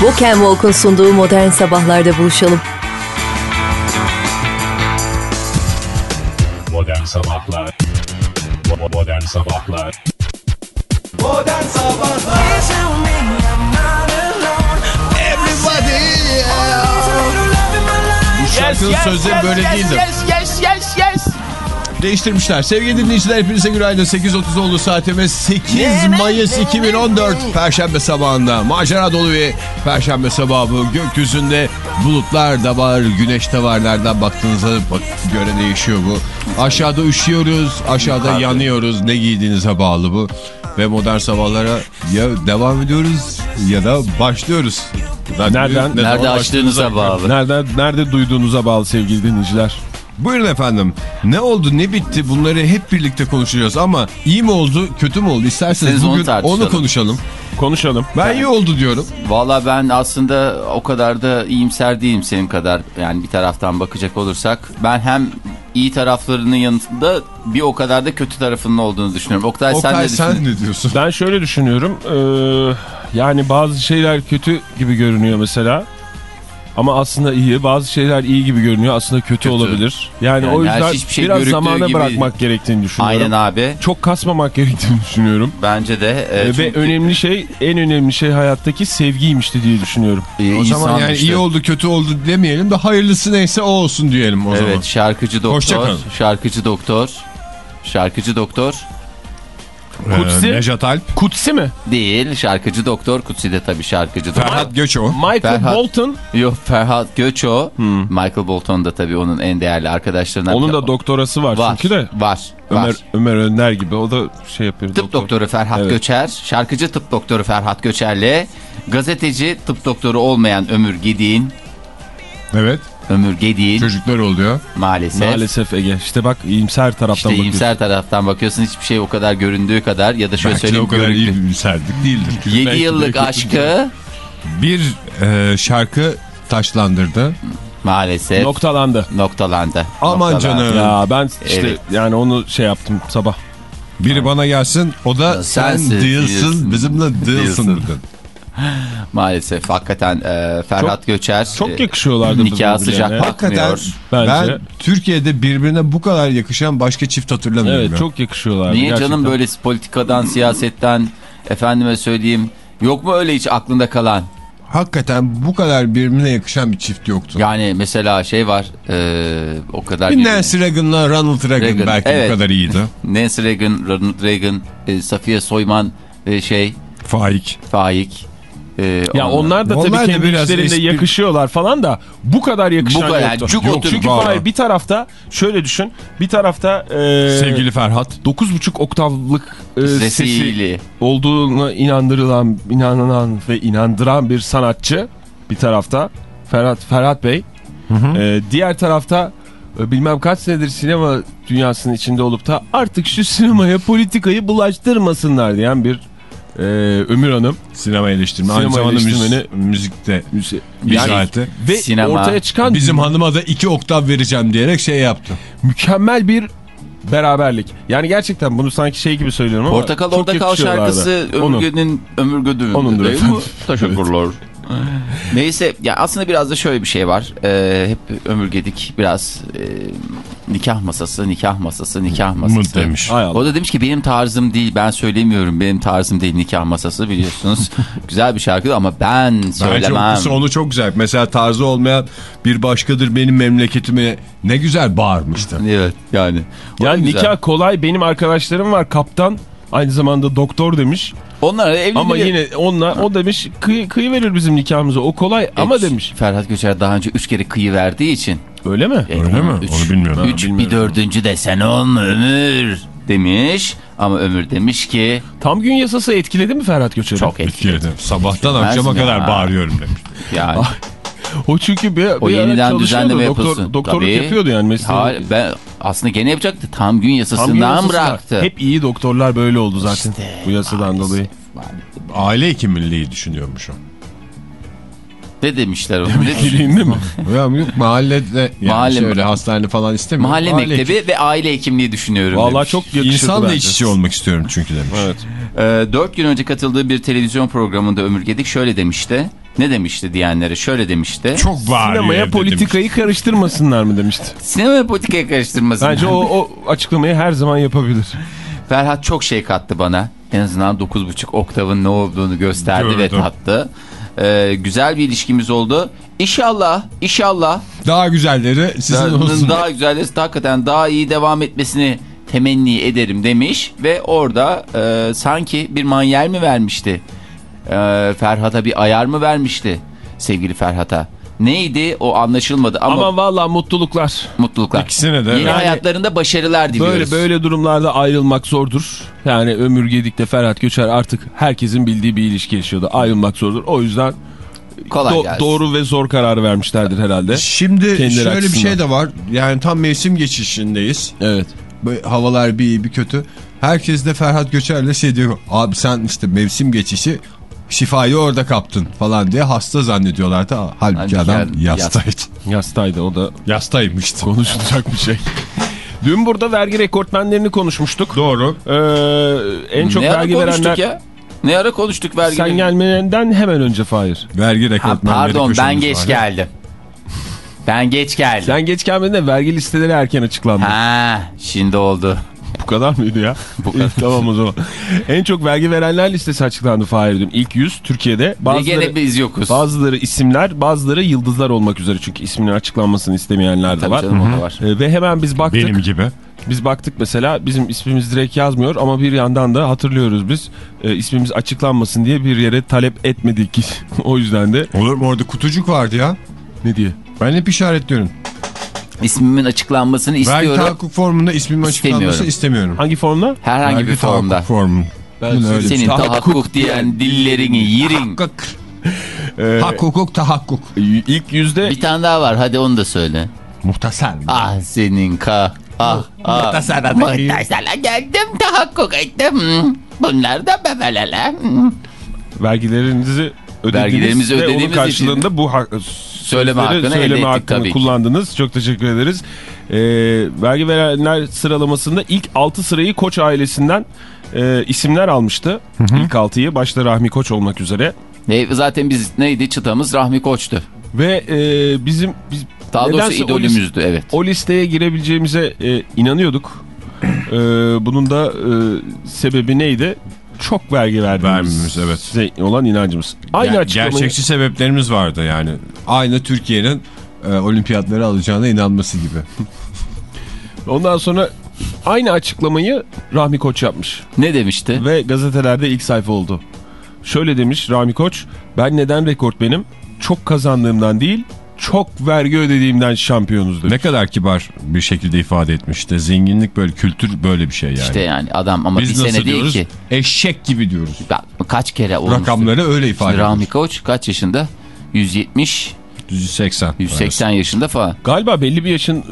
Walk and Walk'un sunduğu Modern Sabahlar'da buluşalım. Modern Sabahlar Modern Sabahlar Modern Sabahlar Bu şarkının sözleri böyle değildi. Yes, yes, yes. Değiştirmişler. Sevgili dinleyiciler hepinize günaydın. 8.30 oldu saatimiz. 8 Mayıs 2014 Perşembe sabahında. Macera dolu bir Perşembe sabahı bu. Gökyüzünde bulutlar da var, güneş de var. Nereden baktığınıza bak, göre değişiyor bu. Aşağıda üşüyoruz, aşağıda yanıyoruz. Ne giydiğinize bağlı bu. Ve modern sabahlara ya devam ediyoruz ya da başlıyoruz. Nereden? Ne Nerede açtığınıza bağlı. Nereden, nerede duyduğunuza bağlı sevgili dinleyiciler. Buyurun efendim. Ne oldu ne bitti bunları hep birlikte konuşacağız ama iyi mi oldu kötü mü oldu isterseniz onu bugün tartışalım. onu konuşalım. Konuşalım. Ben iyi oldu diyorum. Valla ben aslında o kadar da iyimser değilim senin kadar. Yani bir taraftan bakacak olursak. Ben hem iyi taraflarının yanında bir o kadar da kötü tarafının olduğunu düşünüyorum. Oktay, sen Okay ne sen, düşünüyorsun? ne diyorsun? Ben şöyle düşünüyorum. Ee, yani bazı şeyler kötü gibi görünüyor mesela. Ama aslında iyi. Bazı şeyler iyi gibi görünüyor. Aslında kötü, olabilir. Yani, Yani o yüzden şey şey biraz zamana gibi- bırakmak gerektiğini düşünüyorum. Aynen abi. Çok kasmamak gerektiğini düşünüyorum. Bence de. e, Ee, Ve çünkü- önemli şey, en önemli şey hayattaki sevgiymişti diye düşünüyorum. e, O zaman yani insanmıştı. iyi oldu kötü oldu demeyelim de hayırlısı neyse o olsun diyelim o zaman. Evet şarkıcı doktor. kalın. Şarkıcı doktor. Şarkıcı doktor Ee, Kutsi. Nejat Alp, Kutsi mi? değil. Şarkıcı doktor. Kutsi de tabii şarkıcı doktor. Ferhat Göço. Michael Ferhat. Bolton. Yok Ferhat Göço. Michael Bolton da tabii onun en değerli arkadaşlarından. Onun da doktorası var, var. çünkü de. Var. Ömer, var. Ömer Önder gibi o da şey yapıyor. Tıp doktor. doktoru Ferhat Evet. Göçer, şarkıcı tıp doktoru Ferhat Göçer'le gazeteci tıp doktoru olmayan Ömür Gediğin, Evet Ömür Gediğin çocuklar oluyor. maalesef. Maalesef Ege. İşte bak iyimser taraftan İşte bakıyorsun. iyimser taraftan bakıyorsun hiçbir şey o kadar göründüğü kadar ya da şöyle Belki söyleyeyim o kadar iyi göründüğü. bir serdik değildir. 7 Belki de yıllık aşkı Bir e, şarkı taşlandırdı. maalesef Noktalandı. noktalandı. Aman Noktalandı. canım. Ya ben işte Evet. yani onu şey yaptım sabah. Biri bana gelsin o da sen Sensiz değilsin bizimle değilsin Değilsin. dedin. Maalesef hakikaten e, Ferhat Çok- Göçer Çok e, yakışıyorlardı. nikah birbirlerine. sıcak Hakikaten Bakmıyor. Bence. ben Türkiye'de birbirine bu kadar yakışan başka çift hatırlamıyorum. Evet çok yakışıyorlardı. Niye gerçekten. canım böyle politikadan, siyasetten efendime söyleyeyim yok mu öyle hiç aklında kalan? Hakikaten bu kadar birbirine yakışan bir çift yoktu. Yani mesela şey var e, o kadar... bir Nancy Reagan'la Ronald Reagan, Reagan, belki evet. bu kadar iyiydi. Nancy Reagan, Ronald Reagan, e, Safiye Soyman ve şey Faik. Faik. E, Ya onlar da Onlar tabii da kendi biraz içlerinde espri- yakışıyorlar falan da bu kadar yakışan Bu kadar, yoktu. cuk Yok, çünkü. Fahir bir tarafta şöyle düşün. Bir tarafta e, Sevgili Ferhat. 9,5 oktavlık e, sesi olduğuna inandırılan, inanan ve inandıran bir sanatçı bir tarafta Ferhat Ferhat Bey. E, diğer tarafta e, bilmem kaç senedir sinema dünyasının içinde olup da artık şu sinemaya politikayı bulaştırmasınlar diyen bir e, Ömür Hanım. Sinema eleştirme. Sinema Aynı zamanda eleştirmeni- müz- müzikte. Yani, Yani, ve Sinema. ortaya çıkan Bizim hanıma da iki oktav vereceğim diyerek şey yaptı. mükemmel bir beraberlik. Yani gerçekten bunu sanki şey gibi söylüyorum ama Portakal Orada Kal şarkısı Onu. Ömürgö'nün Ömürgö'dü. Onundur Değil efendim. mi? Teşekkürler. Neyse ya aslında biraz da şöyle bir şey var. Ee, hep ömürgedik biraz e, nikah masası, nikah masası, nikah masası. Mı demiş. O da demiş ki benim tarzım değil ben söylemiyorum benim tarzım değil nikah masası biliyorsunuz. Güzel bir şarkı ama ben Bence söylemem. o onu çok güzel. Mesela tarzı olmayan bir başkadır benim memleketime ne güzel bağırmıştı. Evet yani. O Yani nikah kolay benim arkadaşlarım var kaptan aynı zamanda doktor demiş. Onlar evli Ama yine onunla o demiş kıyı, kıyı verir bizim nikahımıza o kolay ama Evet, demiş. Ferhat Göçer daha önce üç kere kıyı verdiği için. Öyle mi? E, Öyle mi? Üç, Onu bilmiyorum. Üç, Ha, bir bilmiyorum. dördüncü de sen olma Ömür demiş. Ama Ömür demiş ki Tam gün yasası etkiledi mi Ferhat Göçer'i? çok etkili. Etkiledi. Sabahtan Bilmez akşama kadar ya? bağırıyorum demiş. Yani O çünkü bir, o bir yeniden düzenleme Doktor, yapılsın. doktorluk Tabii. yapıyordu yani mesleği. Hayır, ben aslında gene yapacaktı. Tam gün Tam gün yasasından yasasından. bıraktı. Hep iyi doktorlar böyle oldu zaten İşte, bu yasadan maalesef, dolayı. maalesef. Aile hekimliği düşünüyormuş o. Ne demişler onu? Gireyim mi? Ya yok mahallede yani Mahalle- şöyle hastane falan istemiyorum. Mahalle Aile mektebi ve aile hekimliği düşünüyorum Vallahi demiş. çok yakışırdı İnsanla bence. iç içe olmak istiyorum çünkü demiş. Evet. Ee, dört gün önce katıldığı bir televizyon programında Ömür Gedik şöyle demişti. Ne demişti diyenlere? Şöyle demişti. Çok bağırıyor Sinemaya politikayı karıştırmasınlar mı demişti. Sinema ve politikaya karıştırmasın. Bence o, o açıklamayı her zaman yapabilir. Ferhat çok şey kattı bana. En azından 9.5 oktavın ne olduğunu gösterdi ve Gördüm. tattı. Ee, güzel bir ilişkimiz oldu. İnşallah, inşallah. Daha güzelleri sizin daha, olsun. daha güzelleri hakikaten daha iyi devam etmesini temenni ederim demiş ve orada e, sanki bir manyel mi vermişti? E, Ferhat'a bir ayar mı vermişti sevgili Ferhat'a? Neydi o anlaşılmadı ama, Ama vallahi mutluluklar. mutluluklar. İkisine de. Yeni Yani hayatlarında başarılar diliyoruz. Böyle böyle durumlarda ayrılmak zordur. Yani Ömür Gedik'te Ferhat Göçer artık herkesin bildiği bir ilişki yaşıyordu. Ayrılmak zordur. O yüzden Kolay do- gelsin. doğru ve zor kararı vermişlerdir herhalde. Şimdi Kendileri şöyle bir açısından. şey de var. Yani tam mevsim geçişindeyiz. Evet. Böyle havalar bir iyi bir kötü. Herkes de Ferhat Göçer'le şey diyor. Abi sen işte mevsim geçişi şifayı orada kaptın falan diye hasta zannediyorlardı. Halbuki Halbuki adam yani yastaydı. Yastaydı o da Yastaymıştı. konuşulacak bir şey. Dün burada vergi rekortmenlerini konuşmuştuk. Doğru. Ee, en çok ne ara vergi konuştuk verenler... ya? Ne ara konuştuk vergileri? Sen gelmenden hemen önce Fahir. Vergi Ha, rekortmenleri pardon ben geç var. geldim. Ben geç geldim. Sen geç gelmeden vergi listeleri erken açıklandı. Ha, şimdi oldu. Bu kadar mıydı ya? Bu kadar. tamam o zaman. En çok vergi verenler listesi açıklandı Fahir dün. İlk 100 Türkiye'de. Bazıları, gene biz yokuz. bazıları isimler, bazıları yıldızlar olmak üzere. Çünkü isminin açıklanmasını istemeyenler de Tabii var. canım, o da var. Ee, ve hemen biz baktık. Benim gibi. Biz baktık mesela bizim ismimiz direkt yazmıyor ama bir yandan da hatırlıyoruz biz. e, ismimiz açıklanmasın diye bir yere talep etmedik. o yüzden de Olur mu orada kutucuk vardı ya. ne diye? Ben hep işaretliyorum. İsmimin açıklanmasını Vergi istiyorum. tahakkuk formunda ismimin açıklanması İstemiyorum. istemiyorum. Hangi formla? Herhangi Vergi bir formda. tahakkuk formu. Ben öyle Senin Tahakkuk tahakkuk diyen dillerini yirin. Hakkuk. Ee, Hak hukuk tahakkuk. ilk yüzde Bir tane daha var hadi onu da söyle. Muhtasar. Ah senin ka. Ah ah. Muhtasara Muhtasara geldim tahakkuk ettim. Bunlar da bebelele. vergilerinizi ödediğiniz Vergilerimizi ve onun ödediğimiz karşılığında bu hak, Söyleme hakkını söyleme elde ettik hakkını tabii ki. kullandınız. Çok teşekkür ederiz. Ee, vergi verenler sıralamasında ilk 6 sırayı Koç ailesinden e, isimler almıştı. İlk 6'yı başta Rahmi Koç olmak üzere. Ne, zaten biz neydi çıtamız Rahmi Koç'tu. Ve e, bizim biz Daha doğrusu nedense o idolümüzdü evet. O listeye girebileceğimize e, inanıyorduk. E, bunun da e, sebebi neydi? Çok vergi verdiğimiz Vermemiz, evet. olan inancımız. Aynı Ger- açıklamayı... Gerçekçi sebeplerimiz vardı yani. Aynı Türkiye'nin e, olimpiyatları alacağına inanması gibi. Ondan sonra aynı açıklamayı Rahmi Koç yapmış. Ne demişti? Ve gazetelerde ilk sayfa oldu. Şöyle demiş Rahmi Koç, ben neden rekortmenim? Çok kazandığımdan değil, çok vergi ödediğimden şampiyonuz demiş. Ne kadar kibar bir şekilde ifade etmiş de zenginlik böyle kültür böyle bir şey yani. İşte yani adam ama Biz bir nasıl sene değil diyoruz? ki. Eşek gibi diyoruz. Kaç kere olmuştu. Rakamları öyle ifade ediyoruz. Rahmi Koç kaç yaşında? 170, 180. 180 yaşında falan Galiba belli bir yaşın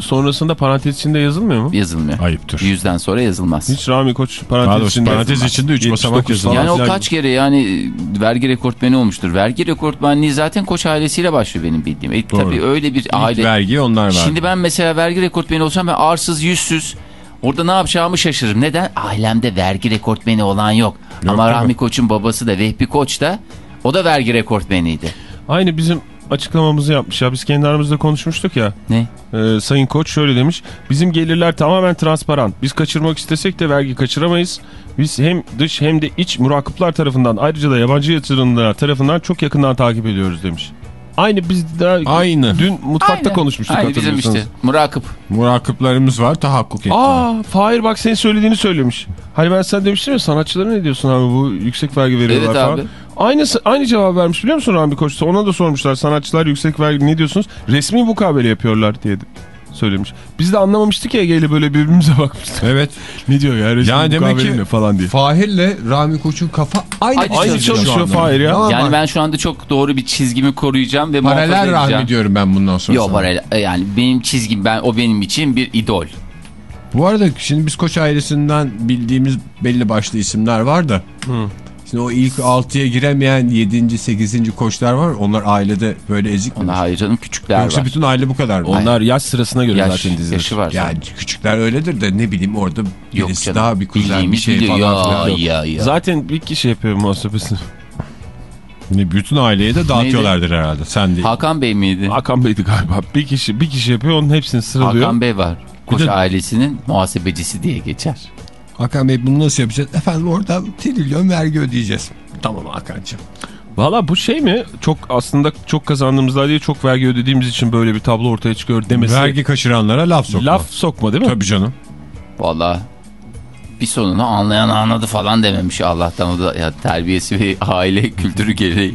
sonrasında parantez içinde yazılmıyor mu? yazılmıyor. Ayıptır. Yüzden sonra yazılmaz. Hiç Rahmi Koç Daha parantez doğrusu içinde parantez içinde üç 79 basamak yazılı. falan Yani o kaç kere yani vergi rekortmeni olmuştur. Vergi rekortmenliği zaten Koç ailesiyle başlıyor benim bildiğim. E, Doğru. tabii öyle bir İlk aile. vergi onlar verdi. Şimdi ben mesela vergi rekortmeni olsam ben arsız yüzsüz orada ne yapacağımı şaşırırım. Neden? Ailemde vergi rekortmeni olan yok. Ama tabii. Rahmi Koç'un babası da Vehbi Koç da o da vergi rekortmeniydi. Aynı bizim açıklamamızı yapmış ya. Biz kendi aramızda konuşmuştuk ya. Ne? Ee, Sayın Koç şöyle demiş. Bizim gelirler tamamen transparan. Biz kaçırmak istesek de vergi kaçıramayız. Biz hem dış hem de iç murakıplar tarafından ayrıca da yabancı yatırımcılar tarafından çok yakından takip ediyoruz demiş. Aynı biz de Aynı. dün mutfakta Aynen. konuşmuştuk Aynı bizim işte murakip. Murakıplarımız var tahakkuk etti. Aa Fahir bak senin söylediğini söylemiş. Hani ben sana demiştim ya sanatçılara ne diyorsun abi bu yüksek vergi veriyorlar Evet falan. abi. Aynı, aynı cevap vermiş biliyor musun Rahmi Koç? Ona da sormuşlar sanatçılar yüksek vergi ne diyorsunuz? Resmi mukabele yapıyorlar diye söylemiş. Biz de anlamamıştık ya Ege'yle böyle birbirimize bakmıştık. Evet. ne diyor ya resmi Yani demek ki falan diye. Fahir'le Rami Koç'un kafa aynı, Aynı Aynı çalışıyor çalışıyor. Fahir ya. Ama Yani bak, ben şu anda çok doğru bir çizgimi koruyacağım ve paralel. Rahmi diyorum ben bundan sonra. Yok paralel yani benim çizgim ben o benim için bir idol. Bu arada şimdi biz Koç ailesinden bildiğimiz belli başlı isimler var da. Şimdi o ilk 6'ya giremeyen 7. 8. koçlar var. Onlar ailede böyle ezik mi? Ona hayır canım küçükler Yoksa var. bütün aile bu kadar mı? Onlar yaş sırasına göre Yaş, zaten dizilir. yaşı var. Yani küçükler öyledir de ne bileyim orada Yok birisi canım. daha bir kuzen bir şey biliyor. falan Ya, filan. ya, ya. Zaten bir kişi yapıyor muhasebesini. Ne, bütün aileye de dağıtıyorlardır herhalde. Sen değil. Hakan Bey miydi? Hakan Bey'di galiba. Bir kişi bir kişi yapıyor onun hepsini sıralıyor. Hakan Bey var. Koç de- ailesinin muhasebecisi diye geçer. Hakan Bey bunu nasıl yapacağız? Efendim orada trilyon vergi ödeyeceğiz. Tamam Hakan'cığım. Valla bu şey mi? Çok aslında çok kazandığımızda değil çok vergi ödediğimiz için böyle bir tablo ortaya çıkıyor demesi. Vergi kaçıranlara laf sokma. Laf sokma değil mi? Tabii canım. Valla bir sonunu anlayan anladı falan dememiş Allah'tan o da ya terbiyesi ve aile kültürü gereği.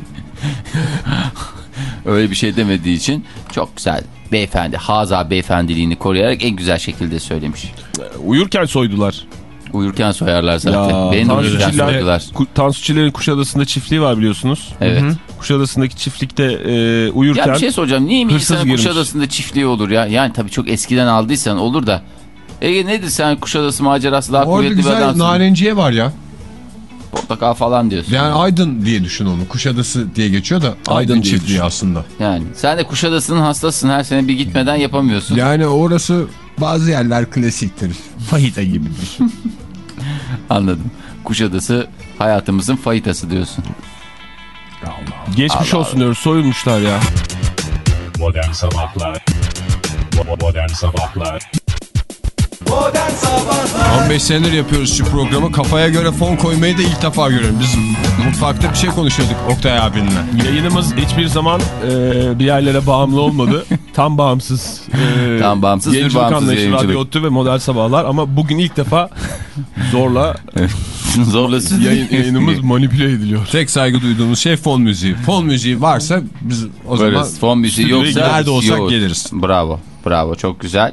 Öyle bir şey demediği için çok güzel beyefendi Haza beyefendiliğini koruyarak en güzel şekilde söylemiş. Uyurken soydular. Uyurken soyarlar zaten. Beni de uyurken soydular. Ku- Tansu Çiller'in Kuşadası'nda çiftliği var biliyorsunuz. Evet. Kuşadası'ndaki çiftlikte e, uyurken... Ya bir şey soracağım. Niye mi insanın girmiş. Kuşadası'nda çiftliği olur ya? Yani tabii çok eskiden aldıysan olur da. Ege nedir sen Kuşadası macerası daha Orada kuvvetli bir güzel adamsın. narenciye var ya. Portakal falan diyorsun. Yani Aydın diye düşün onu. Kuşadası diye geçiyor da Aydın, Aydın çiftliği düşün. aslında. Yani sen de Kuşadası'nın hastasın. Her sene bir gitmeden yapamıyorsun. Yani orası bazı yerler klasiktir. Fahita gibi düşün. Anladım. Kuşadası hayatımızın fayitası diyorsun. Geçmiş Allah olsun diyoruz soyulmuşlar ya. Modern Sabahlar Modern Sabahlar Modern Sabahlar 15 senedir yapıyoruz şu programı. Kafaya göre fon koymayı da ilk defa görüyorum. Biz mutfakta bir şey konuşuyorduk Oktay abinle. Yayınımız hiçbir zaman e, bir yerlere bağımlı olmadı. Tam bağımsız. E, Tam bağımsız, bir bağımsız yayıncılık. Radyo Ottu ve Modern Sabahlar ama bugün ilk defa zorla Zorla siz yayın, yayınımız manipüle ediliyor. Tek saygı duyduğumuz şey fon müziği. Fon müziği varsa biz o Böyle zaman fon müziği yoksa nerede olsak yok. geliriz. Bravo. Bravo. Çok güzel.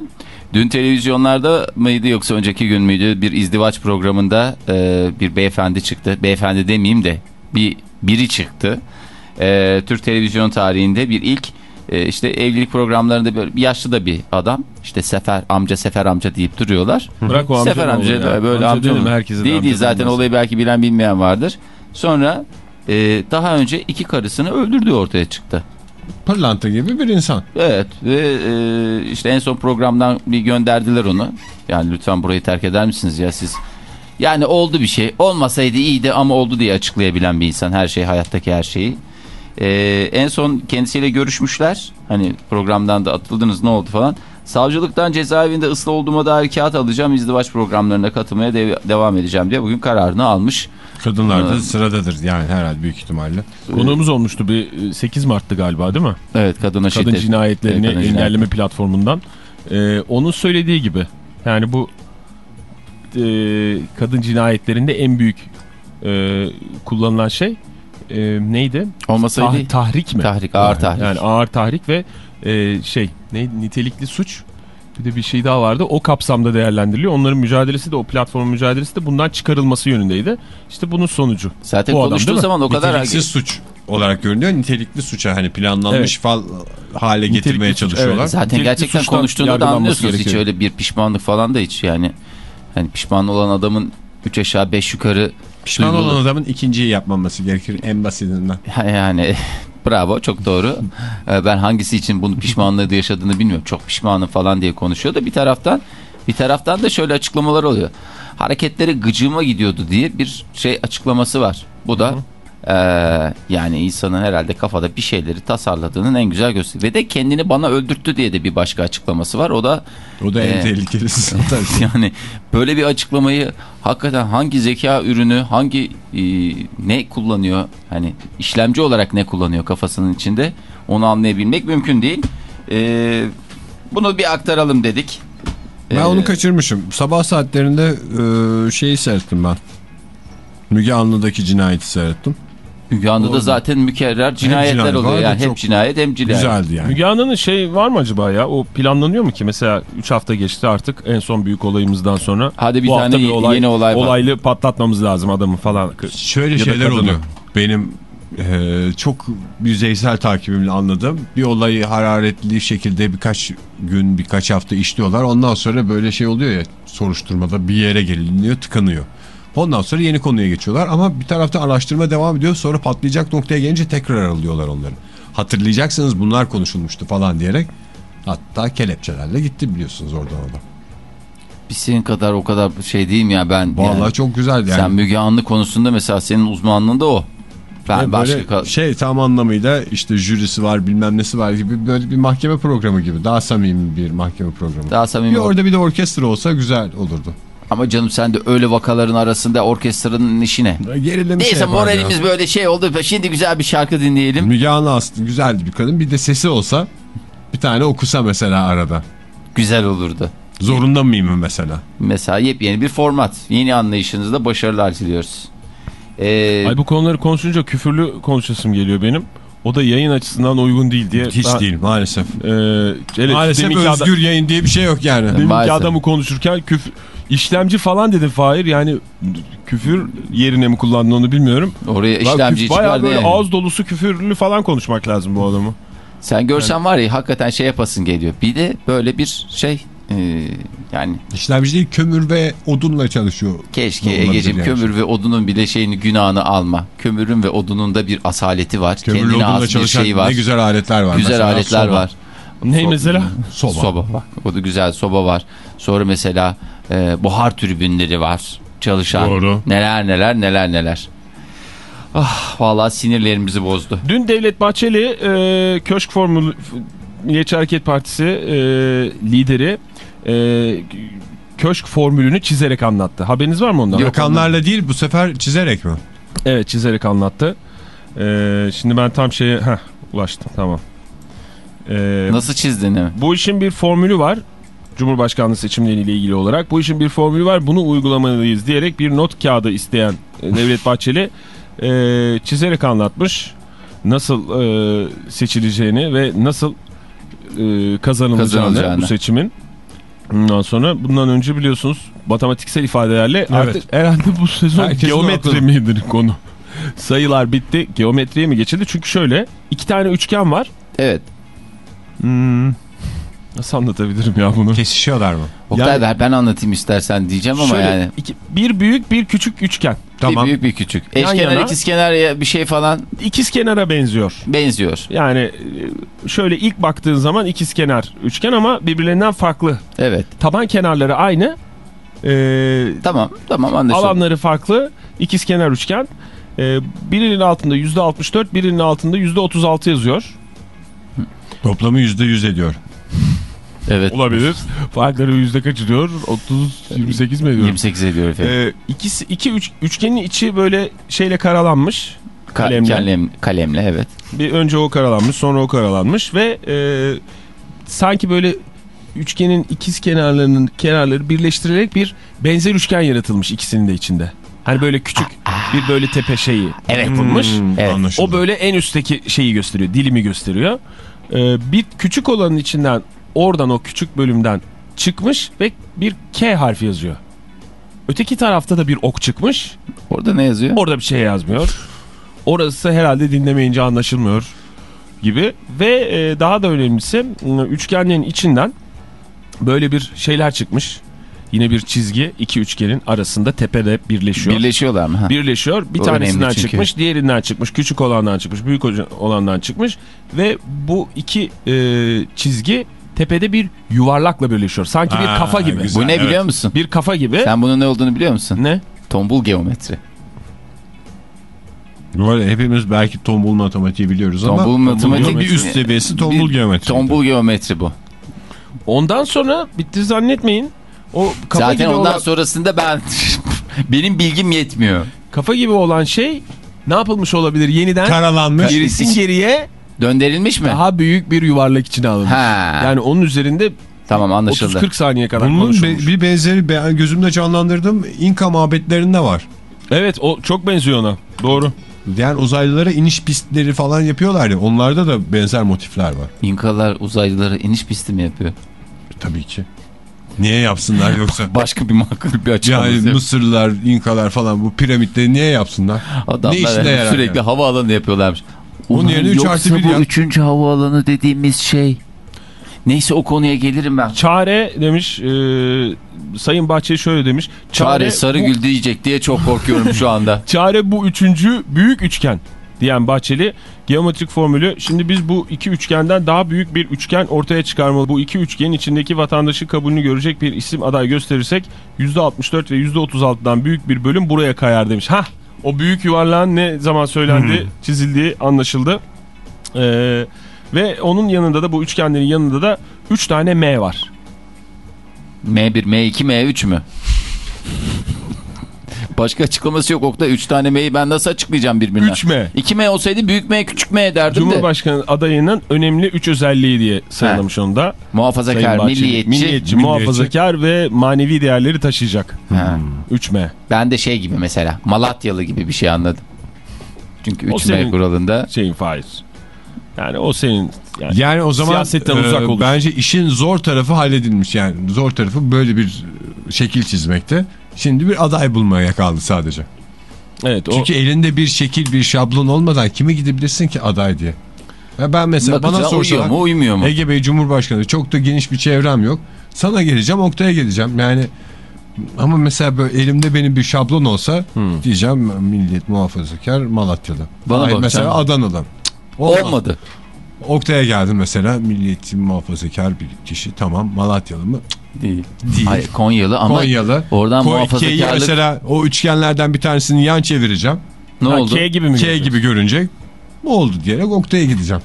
Dün televizyonlarda mıydı yoksa önceki gün müydü bir izdivaç programında e, bir beyefendi çıktı. Beyefendi demeyeyim de bir biri çıktı. E, Türk televizyon tarihinde bir ilk e, işte evlilik programlarında böyle yaşlı da bir adam. İşte Sefer amca Sefer amca deyip duruyorlar. Bırak o amca Sefer amca da böyle amca, mı? herkese de değil amca değil zaten denmez. olayı belki bilen bilmeyen vardır. Sonra e, daha önce iki karısını öldürdüğü ortaya çıktı. Pırlanta gibi bir insan. Evet ve e, işte en son programdan bir gönderdiler onu. Yani lütfen burayı terk eder misiniz ya siz? Yani oldu bir şey. Olmasaydı iyiydi ama oldu diye açıklayabilen bir insan her şey hayattaki her şeyi. E, en son kendisiyle görüşmüşler. Hani programdan da atıldınız ne oldu falan. Savcılıktan cezaevinde ıslah olduğuma dair kağıt alacağım. izdivaç programlarına katılmaya dev- devam edeceğim diye bugün kararını almış. Kadınlar da Evet. sıradadır yani herhalde büyük ihtimalle. Konuğumuz olmuştu bir e, 8 Mart'tı galiba değil mi? Evet kadına Kadın şiddet. cinayetlerini Evet, kadın engelleme cinayetleri. platformundan. E, onun söylediği gibi yani bu e, kadın cinayetlerinde en büyük e, kullanılan şey e, neydi? Olmasaydı Tah- tahrik mi? tahrik, ağır tahrik. Yani ağır tahrik ve e, şey ne nitelikli suç bir de bir şey daha vardı. O kapsamda değerlendiriliyor. Onların mücadelesi de o platformun mücadelesi de bundan çıkarılması yönündeydi. İşte bunun sonucu. Zaten Bu adam konuştuğu mi? zaman o kadar... Niteliksiz suç olarak görünüyor. Nitelikli suça hani planlanmış Evet. fal hale getirmeye Nitelikli suç, çalışıyorlar. evet. Zaten Nitelikli gerçekten suçtan konuştuğunda da anlıyorsunuz. Hiç gerekiyor. öyle bir pişmanlık falan da hiç yani. Hani pişman olan adamın 3 aşağı 5 yukarı Pişman duygulu- olan adamın ikinciyi yapmaması gerekir en basitinden. Yani bravo çok doğru. Ee, Ben hangisi için bunu pişmanlığı yaşadığını bilmiyorum. Çok pişmanım falan diye konuşuyor da bir taraftan bir taraftan da şöyle açıklamalar oluyor. Hareketleri gıcığıma gidiyordu diye bir şey açıklaması var. Bu da eee, yani insanın herhalde kafada bir şeyleri tasarladığının en güzel gösterisi. Ve de kendini bana öldürttü diye de bir başka açıklaması var. O da O da en Ee, tehlikelisi. yani böyle bir açıklamayı hakikaten hangi zeka ürünü hangi e, ne kullanıyor hani işlemci olarak ne kullanıyor kafasının içinde onu anlayabilmek mümkün değil. E, bunu bir aktaralım dedik. ben E, onu kaçırmışım. Sabah saatlerinde e, şeyi seyrettim ben. Müge Anlı'daki cinayeti seyrettim. Müge Anlı'da zaten mükerrer cinayetler cinayet oluyor. Yani hem cinayet hem cinayet. Güzeldi yani. Müge Anlı'nın şey var mı acaba ya? O planlanıyor mu ki? Mesela 3 hafta geçti artık en son büyük olayımızdan sonra. Hadi bir Bu tane bir yeni olay var. Olaylı patlatmamız lazım adamı falan. Şöyle Ya şeyler oluyor. Benim e, çok yüzeysel takibimle anladığım bir olayı hararetli şekilde birkaç gün birkaç hafta işliyorlar. Ondan sonra böyle şey oluyor ya soruşturmada bir yere geliniyor tıkanıyor. Ondan sonra yeni konuya geçiyorlar ama bir tarafta araştırma devam ediyor. Sonra patlayacak noktaya gelince tekrar aralıyorlar onları. Hatırlayacaksınız bunlar konuşulmuştu falan diyerek. Hatta kelepçelerle gitti biliyorsunuz oradan adam. Bir senin kadar o kadar şey mi ya ben? Vallahi yani- çok güzeldi yani. Sen Müge Anlı konusunda mesela senin uzmanlığın da o. Ben Ve başka şey tam anlamıyla işte jürisi var bilmem nesi var gibi böyle bir mahkeme programı gibi. Daha samimi bir mahkeme programı. daha samimi Bir orada bir de orkestra olsa güzel olurdu. Ama canım sen de öyle vakaların arasında orkestranın işine. Gerilim Neyse moralimiz böyle şey oldu. Şimdi güzel bir şarkı dinleyelim. Müge Anlı aslında güzeldi bir kadın. Bir de sesi olsa bir tane okusa mesela arada. Güzel olurdu. Zorunda mıyım mesela? Mesela yepyeni bir format. Yeni anlayışınızda başarılar diliyoruz. Ee, Ay bu konuları konuşunca küfürlü konuşasım geliyor benim. O da yayın açısından uygun değil diye. Hiç Daha- değil maalesef. Ee, evet, maalesef özgür adam- yayın diye bir şey yok yani. Deminki Maalesef. adamı konuşurken küfür... işlemci falan dedi Fahir. Yani küfür yerine mi kullandın onu bilmiyorum. oraya işlemci küf- Bayağı böyle yani. ağız dolusu küfürlü falan konuşmak lazım bu adamı. Sen görsen var ya hakikaten şey yapasın geliyor. Bir de böyle bir şey e, yani İşlemci değil kömür ve odunla çalışıyor. keşke Ege'cim yani. kömür ve odunun bile şeyini günahını alma. Kömürün ve odunun da bir asaleti var. Kömürlü Kendine odunla az bir çalışan şey var. ne güzel aletler var. Güzel Mesela aletler soba. var. Ne So- mesela? Soba. Soba bak. O da güzel soba var. Sonra mesela e, buhar türbünleri var. Çalışan. Doğru. Neler neler neler neler. Ah vallahi sinirlerimizi bozdu. Dün Devlet Bahçeli e, Köşk Formülü Milliyetçi Hareket Partisi e, lideri e, Köşk formülünü çizerek anlattı. Haberiniz var mı ondan? Yok. Rakamlarla değil bu sefer çizerek mi? Evet çizerek anlattı. E, şimdi ben tam şeye heh, ulaştım tamam. E, Nasıl çizdin? Bu işin bir formülü var. Cumhurbaşkanlığı seçimleriyle ilgili olarak. Bu işin bir formülü var. Bunu uygulamalıyız diyerek bir not kağıdı isteyen e, Devlet Bahçeli e, çizerek anlatmış. Nasıl e, seçileceğini ve nasıl e, kazanılacağını, Kazanılacağını. bu seçimin. Ondan sonra bundan önce biliyorsunuz matematiksel ifadelerle artık herhalde bu sezon Herkesin geometri aklı. midir konu? Sayılar bitti. Geometriye mi geçildi? Çünkü şöyle iki tane üçgen var. Evet. Hmm. Nasıl anlatabilirim ya bunu? Kesişiyorlar mı? Oktay Yani- ver ben anlatayım istersen diyeceğim ama Şöyle, yani. iki- bir büyük bir küçük üçgen. Bir büyük bir küçük. Eşkenar yana. ikizkenar ya bir şey falan İkiz kenara benziyor. benziyor. Yani e, şöyle ilk baktığın zaman ikiz kenar üçgen ama birbirlerinden farklı. Evet. Taban kenarları aynı. Ee, Tamam tamam anlaşıldı. alanları farklı. İkiz kenar üçgen. Ee, birinin altında %64, birinin altında %36 yazıyor. Toplamı %100 ediyor. Evet. Olabilir. Farkları yüzde kaç ediyor? 30, 28 mi ediyor? 28 ediyor efendim. Ee, ikisi, iki üç, üçgenin içi böyle şeyle karalanmış. Ka- kalemle. kalem, kalemle evet. Bir önce o karalanmış sonra o karalanmış ve e, sanki böyle üçgenin ikiz kenarlarının kenarları birleştirerek bir benzer üçgen yaratılmış ikisinin de içinde. Hani böyle küçük bir böyle tepe şeyi Evet. yapılmış. Evet. Anlaşıldı. O böyle en üstteki şeyi gösteriyor, dilimi gösteriyor. Ee, bir küçük olanın içinden oradan o küçük bölümden çıkmış ve bir K harfi yazıyor. Öteki tarafta da bir ok çıkmış. Orada ne yazıyor? Orada bir şey yazmıyor. Orası herhalde dinlemeyince anlaşılmıyor gibi. Ve e, daha da önemlisi ıı, üçgenlerin içinden böyle bir şeyler çıkmış. Yine bir çizgi iki üçgenin arasında tepede birleşiyor. Birleşiyorlar mı? Ha. Birleşiyor. Bir O tanesinden çıkmış, diğerinden çıkmış, küçük olandan çıkmış, büyük olandan çıkmış ve bu iki e, çizgi tepede bir yuvarlakla birleşiyor. Sanki bir Aa, kafa gibi. güzel. Bu ne Evet. biliyor musun? Bir kafa gibi. Sen bunun ne olduğunu biliyor musun? Ne? Tombul geometri. Arada hepimiz belki tombul matematiği biliyoruz ama Tombul matematik- bir üst seviyesi tombul Bir- geometri. Tombul geometri bu. Ondan sonra bitti zannetmeyin. O kafa Zaten gibi ondan olan, sonrasında ben benim bilgim yetmiyor. kafa gibi olan şey ne yapılmış olabilir? Yeniden Karalanmış. gerisin geriye Dönderilmiş mi? daha büyük bir yuvarlak içine alınmış. Ha. Yani onun üzerinde Tamam anlaşıldı. 30-40 saniye kadar Bunun konuşulmuş. be- bir benzeri ben gözümde canlandırdım. İnka mabetlerinde var. Evet o çok benziyor ona. Doğru. Yani uzaylılara iniş pistleri falan yapıyorlar ya. Onlarda da benzer motifler var. İnkalar uzaylılara iniş pisti mi yapıyor? Tabii ki. Niye yapsınlar yoksa? Başka bir makul bir açıklaması Yani yok. Mısırlılar, İnkalar falan bu piramitleri niye yapsınlar? Adamlar ne işine yani yarar sürekli yani? havaalanı yapıyorlarmış. Onun Ulan yerine üç yoksa artı bir bu yap. üçüncü havaalanı dediğimiz şey. Neyse o konuya gelirim ben. Çare demiş e, Sayın Bahçeli şöyle demiş. Çare bu, Sarıgül diyecek diye çok korkuyorum şu anda. çare bu üçüncü büyük üçgen diyen Bahçeli geometrik formülü şimdi biz bu iki üçgenden daha büyük bir üçgen ortaya çıkarmalı. Bu iki üçgenin içindeki vatandaşın kabulünü görecek bir isim aday gösterirsek %64 ve %36'dan büyük bir bölüm buraya kayar demiş. Hah O büyük yuvarlağın ne zaman söylendiği, çizildiği anlaşıldı. Ee, ve onun yanında da bu üçgenlerin yanında da 3 tane M var. M1, M2, M3 mü? Başka açıklaması yok Oktay. 3 tane M'yi ben nasıl açıklayacağım birbirine? 3M. 2M olsaydı büyük M, küçük M derdim de. Cumhurbaşkanı adayının önemli 3 özelliği diye sıralamış onu da. Muhafazakar, milliyetçi. milliyetçi, muhafazakar ve manevi değerleri taşıyacak. Ha. 3M. Ben de şey gibi mesela Malatyalı gibi bir şey anladım. Çünkü O 3M senin- kuralında Şeyin faiz. Yani o senin yani, Yani o zaman Siyasetten e, uzak olur. bence işin zor tarafı halledilmiş yani. Zor tarafı böyle bir şekil çizmekte. Şimdi bir aday bulmaya kaldı sadece. evet o Çünkü elinde bir şekil bir şablon olmadan kime gidebilirsin ki aday diye. Ya ben mesela bana bakacağım uyuyor sorsalar mu uymuyor mu? Ege Bey Cumhurbaşkanı çok da geniş bir çevrem yok. Sana geleceğim Oktay'a geleceğim. Yani ama mesela böyle elimde benim bir şablon olsa diyeceğim millet muhafazakar Malatyalı. Bana Hayır, mesela Adanalı. Olmaz. Olmadı. Oktay'a geldim mesela milliyetçi muhafazakar bir kişi tamam Malatyalı mı? Cık, Değil. Değil. Hayır, Konyalı ama Konyalı. oradan Ko- K'yi muhafazakarlık mesela o üçgenlerden bir tanesini yan çevireceğim. ne Ha, oldu? K gibi mi? K görüyorsun? gibi görünecek. Bu oldu diyerek Oktay'a gideceğim.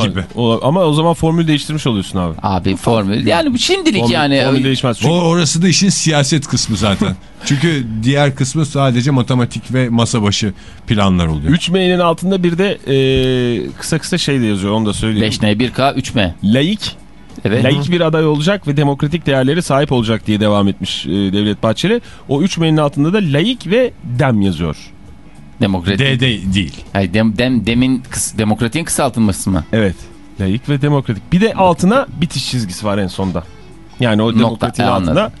Gibi. O- ama o zaman formül değiştirmiş oluyorsun abi. Abi formül. Yani şimdilik Formül, yani. formül değişmez. O Çünkü orası da işin siyaset kısmı zaten. Çünkü diğer kısmı sadece matematik ve masa başı planlar oluyor. 3 M'nin altında bir de e, kısa kısa şey de yazıyor onu da söyleyeyim. 5N 1K 3M. Laik, Evet. laik bir aday olacak ve demokratik değerlere sahip olacak diye devam etmiş e, Devlet Bahçeli. O 3 M'nin altında da laik ve dem yazıyor. Demokratik. D de değil. Hayır, dem, dem, demin kıs, demokratiğin kısaltılması mı? Evet. Laik ve demokratik. Bir de altına bitiş çizgisi var en sonda. Yani o Nokta, demokratiğin e, altında anladım.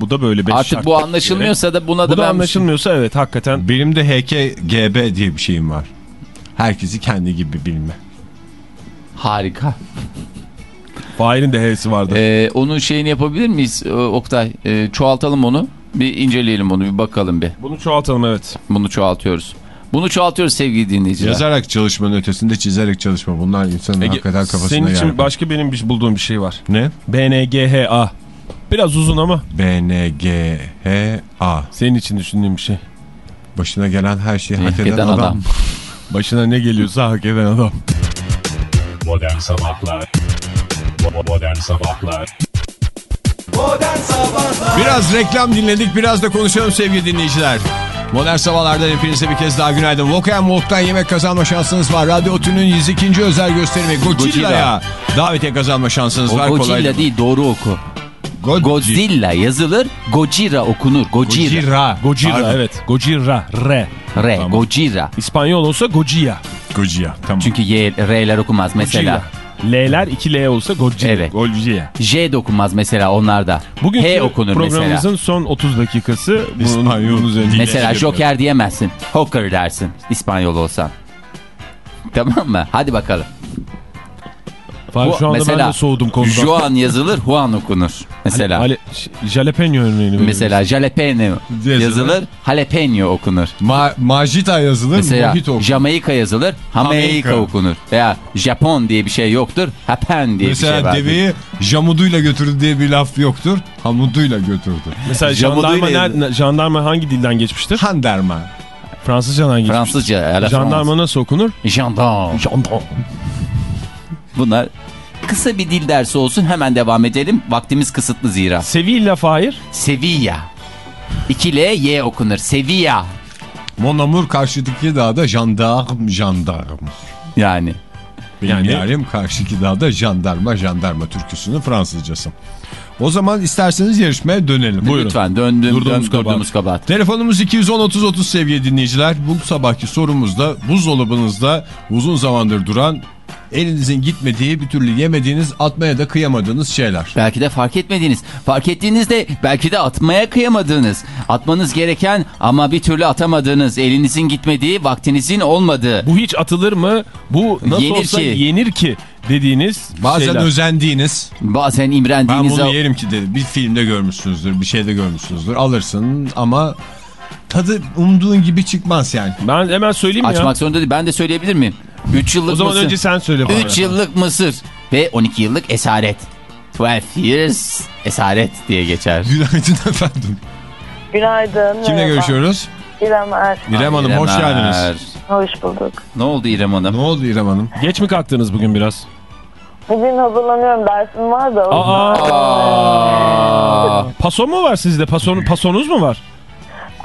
bu da böyle beş Artık şart bu anlaşılmıyorsa da buna da Bu da ben... anlaşılmıyorsa evet hakikaten Benim de HKGB diye bir şeyim var. Herkesi kendi gibi bilme. Harika. Fahir'in de H'si vardı. Ee, onun şeyini yapabilir miyiz Ee, Oktay? Ee, çoğaltalım onu. Bir inceleyelim onu bir bakalım bir. Bunu çoğaltalım evet. Bunu çoğaltıyoruz. Bunu çoğaltıyoruz sevgili dinleyiciler. Yazarak çalışmanın ötesinde çizerek çalışma. Bunlar insanın Ege, hakikaten kafasına senin için yer. başka benim bir, bulduğum bir şey var. Ne? BNGHA. Biraz uzun ama B, N, G, H, A. senin için düşündüğüm bir şey. Başına gelen her şeyi hak eden eden adam. adam. Başına ne geliyorsa hak eden adam. Modern Sabahlar Modern Sabahlar Modern Sabahlar Biraz reklam dinledik biraz da konuşalım sevgili dinleyiciler. Modern Sabahlar'dan hepinize bir kez daha günaydın. Walk and Walk'tan yemek kazanma şansınız var. Radyo Otü'nün 102. özel gösterimi Godzilla'ya davetiye kazanma şansınız O var. Godzilla değil doğru oku. God- Godzilla yazılır, Gojira okunur. Gojira. Gojira. Gojira Pardon. evet. Gojira. R. R, Tamam. Gojira. İspanyol olsa Gojia. Gojira. Tamam. Çünkü Y, R'ler okunmaz mesela. L'ler 2 L olsa Gojia. Evet. Gojia. J de okunmaz mesela onlarda. Bugünkü H okunur programımızın mesela. son 30 dakikası İspanyol dili. Mesela. Joker diyemezsin. Hocker dersin İspanyol olsan. Tamam mı? Hadi bakalım. Bu- şu anda ben mesela de soğudum konudan. Juan yazılır, Juan okunur. Mesela. Hale, jalapeno örneğini mesela jalapeno yazılır, jalapeno okunur. Ma Majita yazılır, Mesela Mojito okunur. Jamaika yazılır, Jamaika Jamaika. okunur. Veya Japon diye bir şey yoktur, Hapen diye bir şey Mesela vardır. deveyi jamuduyla götürdü diye bir laf yoktur. Hamuduyla götürdü. Mesela jandarma, nerede, jandarma hangi dilden geçmiştir? Handerma. Fransızcadan geçmiştir. Fransızca. Jandarma nasıl okunur? Gendarme. Jandarma. Bunlar kısa bir dil dersi olsun hemen devam edelim. Vaktimiz kısıtlı zira. Sevilla Fahir. Sevilla. 2 L Y okunur. Sevilla. Monamur karşıdaki dağda jandarm jandarm. Yani. Benim Yani- yarim karşıdaki dağda jandarma jandarma türküsünün Fransızcası. O zaman isterseniz yarışmaya dönelim. Buyurun. Lütfen döndüm. Durduğumuz dön- kabahat. durduğumuz kabahat. Telefonumuz 210-30-30 sevgili dinleyiciler. Bu sabahki sorumuzda buzdolabınızda uzun zamandır duran elinizin gitmediği bir türlü yemediğiniz atmaya da kıyamadığınız şeyler. Belki de fark etmediğiniz, fark ettiğinizde belki de atmaya kıyamadığınız, atmanız gereken ama bir türlü atamadığınız, elinizin gitmediği, vaktinizin olmadığı. Bu hiç atılır mı? Bu nasıl Yenir olsa ki. yenir ki dediğiniz Bazen şeyler. özendiğiniz Bazen ben imrendiğiniz... bunu yerim ki de bir filmde görmüşsünüzdür bir şeyde görmüşsünüzdür alırsın ama tadı umduğun gibi çıkmaz yani. Ben hemen söyleyeyim mi ya. Açmak zorunda değil. Ben de söyleyebilir miyim? 3 yıllık O zaman mısır. önce sen söyle bana. 3 yıllık mısır ve 12 yıllık esaret. 12 years esaret diye geçer. Günaydın efendim. Günaydın. Kimle merhaba. görüşüyoruz? İrem Er. İrem Hanım hoş İrem geldiniz. Er. Hoş bulduk. Ne oldu İrem Hanım? Ne oldu İrem Hanım? Geç mi kalktınız bugün biraz? Bugün hazırlanıyorum dersim var da. o Aa! Paso mu var sizde? Pason, pasonuz mu var?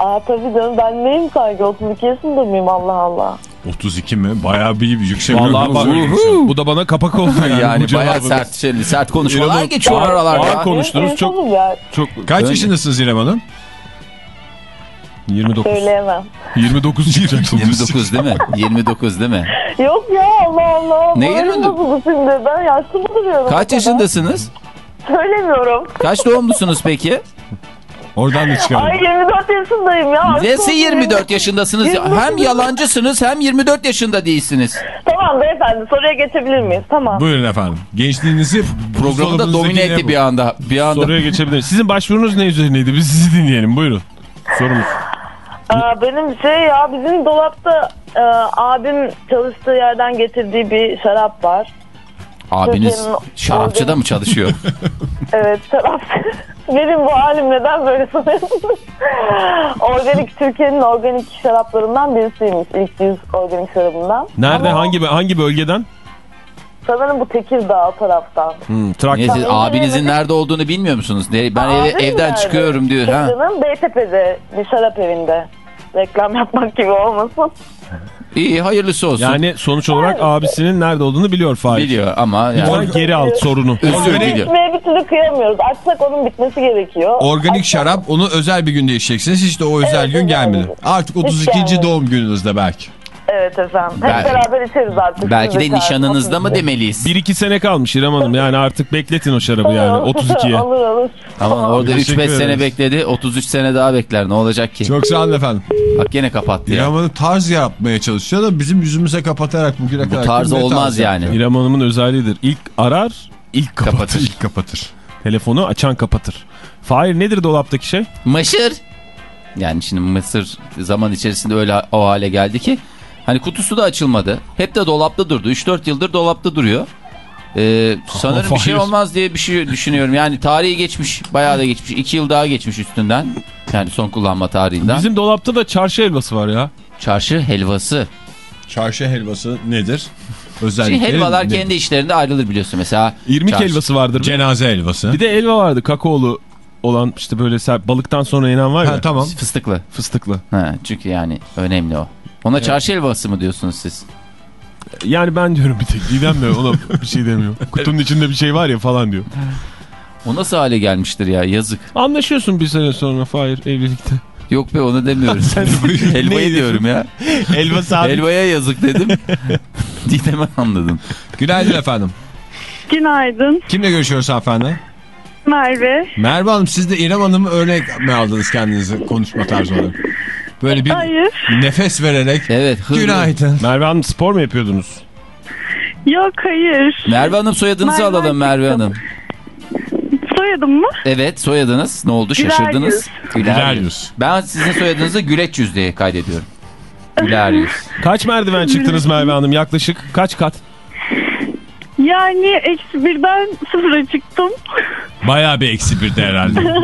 Aa tabii canım ben neyim sanki 32 yaşında mıyım Allah Allah. 32 mi? Bayağı bir yüksek Vallahi bak, bu da bana kapak oldu yani. Yani, bayağı sert şeyli, sert konuşmalar İrem geçiyor ağır- aralarda. ağır konuştunuz. Çok çok Kaç yaşındasınız İrem Hanım? 29. Söyleyemem. 29 çıkacaksınız. 29 değil mi? 29 değil mi? Yok ya Allah Allah. Ne Moralim yirmi dok- bozuldu şimdi. Ben yaşlı mı duruyorum? Kaç yaşındasınız? Söylemiyorum. Kaç doğumlusunuz peki? Oradan da çıkalım. Ay 24 yaşındayım ya. Olsun 24 yaşındasınız? 29 Hem yalancısınız hem 24 yaşında değilsiniz. Tamam beyefendi soruya geçebilir miyiz? Tamam. Buyurun efendim. Gençliğinizi Programı da buzdolabınızdaki domine etti bir anda. Bir anda. Soruya geçebiliriz. Sizin başvurunuz ne üzerineydi? Biz sizi dinleyelim. Buyurun. Sorumuz. Aa, benim şey ya bizim dolapta e, abim çalıştığı yerden getirdiği bir şarap var. Abiniz Türkiye'nin şarapçıda mı çalışıyor? Evet şarap. Benim bu halim neden böyle sanıyorsunuz? organik Türkiye'nin organik şaraplarından birisiymiş. İlk yüz organik şarabından. Nerede? Ama Hangi hangi bölgeden? Sanırım bu Tekirdağ taraftan. Hmm, Trakya. Ne, siz abinizin nerede olduğunu bilmiyor musunuz? Ne, ben eve- evden nerede? çıkıyorum diyor. Ha. Canım Beytepe'de bir şarap evinde. Reklam yapmak gibi olmasın. İyi hayırlısı olsun. Yani sonuç olarak abisinin nerede olduğunu biliyor Fahir. Biliyor ama yani. Lütfen geri al sorunu. Özür Organik- diliyor. İçmeye bir türlü kıyamıyoruz. Açsak onun bitmesi gerekiyor. Organik Açsak- şarap onu özel bir günde içeceksiniz. Hiç de o özel Evet, gün gelmedi. Artık Hiç 32. gelmedi. doğum gününüzde belki. Evet efendim. Hep Bel- beraber içeriz artık. Belki de nişanınızda mı demeliyiz? 1-2 sene kalmış İrem Hanım. Yani artık bekletin o şarabı yani. Olur, 32'ye. Olur olur. Ama orada Teşekkür 3-5 sene bekledi. 33 sene daha bekler. Ne olacak ki? Çok sağ olun efendim. Bak gene kapattı ya. İrem Hanım tarz yapmaya çalışıyor da bizim yüzümüze kapatarak bugüne kadar. Bu tarz olmaz tarz yani. yaptı? İrem Hanım'ın özelliğidir. İlk arar, ilk kapatır. Kapatır. İlk kapatır. Telefonu açan kapatır. Fahir nedir dolaptaki şey? Mısır. Yani şimdi Mısır zaman içerisinde öyle o hale geldi ki. Hani kutusu da açılmadı. Hep de dolapta durdu. 3-4 yıldır dolapta duruyor. Ee, sanırım bir şey olmaz diye bir şey düşünüyorum. Yani tarihi geçmiş. Bayağı da geçmiş. 2 yıl daha geçmiş üstünden. Yani son kullanma tarihinden. Bizim dolapta da çarşı helvası var ya. Çarşı helvası. Çarşı helvası nedir? Şimdi Özellikle helvalar ne? kendi işlerinde ayrılır biliyorsun. Mesela İrmik çarşı- helvası vardır. Cenaze helvası. Bir de helva vardı kakaolu olan işte böyle balıktan sonra yenen var ya. Ha, tamam. fıstıklı. Fıstıklı. Ha, çünkü yani önemli o. Ona çarşı helvası mı diyorsunuz siz? Yani ben diyorum bir tek. Didem de ona bir şey demiyor. Kutunun içinde bir şey var ya falan diyor. O nasıl hale gelmiştir ya yazık. Anlaşıyorsun bir sene sonra Fahir evlilikte. Yok be onu demiyoruz. Helvayı diyorum ya. Helva sabit. Helvaya yazık dedim. Didem'e anladım. Günaydın efendim. Günaydın Kimle görüşüyoruz hanımefendi? Merve. Merve Hanım siz de İrem Hanım'ı örnek mi aldınız kendinizi konuşma tarzı olarak? Böyle bir Hayır. nefes vererek. Evet hızlı. Günaydın. Merve Hanım spor mu yapıyordunuz? Yok hayır. Merve Hanım soyadınızı Merve alalım Merve çıktım. Hanım. Soyadım mı? Evet soyadınız ne oldu Güler şaşırdınız? yüz. Güler yüz. Ben sizin soyadınızı Güleç Yüz diye kaydediyorum. Güler Yüz. Kaç merdiven çıktınız Merve Hanım yaklaşık? Kaç kat? Yani eksi birden sıfıra çıktım. Bayağı bir eksi bir de herhalde.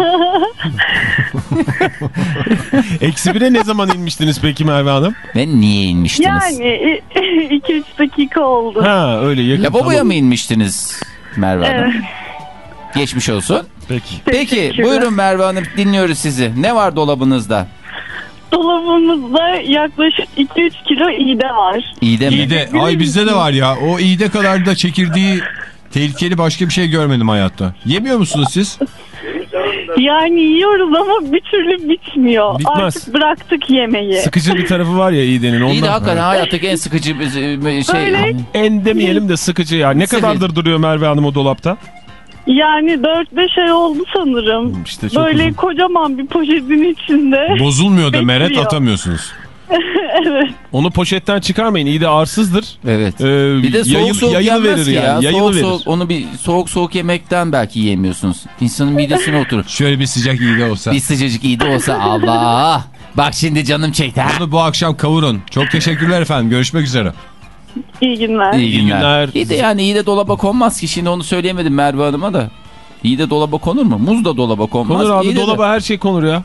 Eksi bire ne zaman inmiştiniz peki Merve Hanım? Ve niye inmiştiniz? Yani 2-3 dakika oldu. Ha öyle yakın. Lavaboya tamam. mı inmiştiniz Merve Hanım? Evet. Geçmiş olsun. Peki. Peki buyurun Merve Hanım dinliyoruz sizi. Ne var dolabınızda? Dolabımızda yaklaşık 2-3 kilo iğde var. İyi de mi? İyi de ay bizde de var ya. O iğde kadar da çekirdeği tehlikeli başka bir şey görmedim hayatta. Yemiyor musunuz siz? Yani yiyoruz ama bir türlü bitmiyor. Bitmez. Artık bıraktık yemeği. Sıkıcı bir tarafı var ya iğdenin ondan. İyi de hakikaten hayattaki en sıkıcı bir bir şey. Öyle. En demeyelim de sıkıcı ya. Ne Sıkıcı. kadardır duruyor Merve Hanım o dolapta? Yani 4-5 ay oldu sanırım. İşte çok Böyle uzun. kocaman bir poşetin içinde. Bozulmuyor da meret atamıyorsunuz. Onu poşetten çıkarmayın. İyi de arsızdır. Evet. Ee, Bir de soğuk yayıl- soğuk yayılı verir ya. yani. Yayılı soğuk verir. soğuk onu bir soğuk soğuk yemekten belki yiyemiyorsunuz. İnsanın midesine oturur. Şöyle bir sıcak iğde olsa. Bir sıcacık iyi de olsa Allah. Bak şimdi canım çekti. ha. Bunu bu akşam kavurun. Çok teşekkürler efendim. Görüşmek üzere. İyi günler. İyi günler. günler. İyi de yani iyi de dolaba konmaz ki. Şimdi onu söyleyemedim Merve Hanım'a da. İyi de dolaba konur mu? Muz da dolaba konmaz. Konur abi İyi de- dolaba her şey konur ya.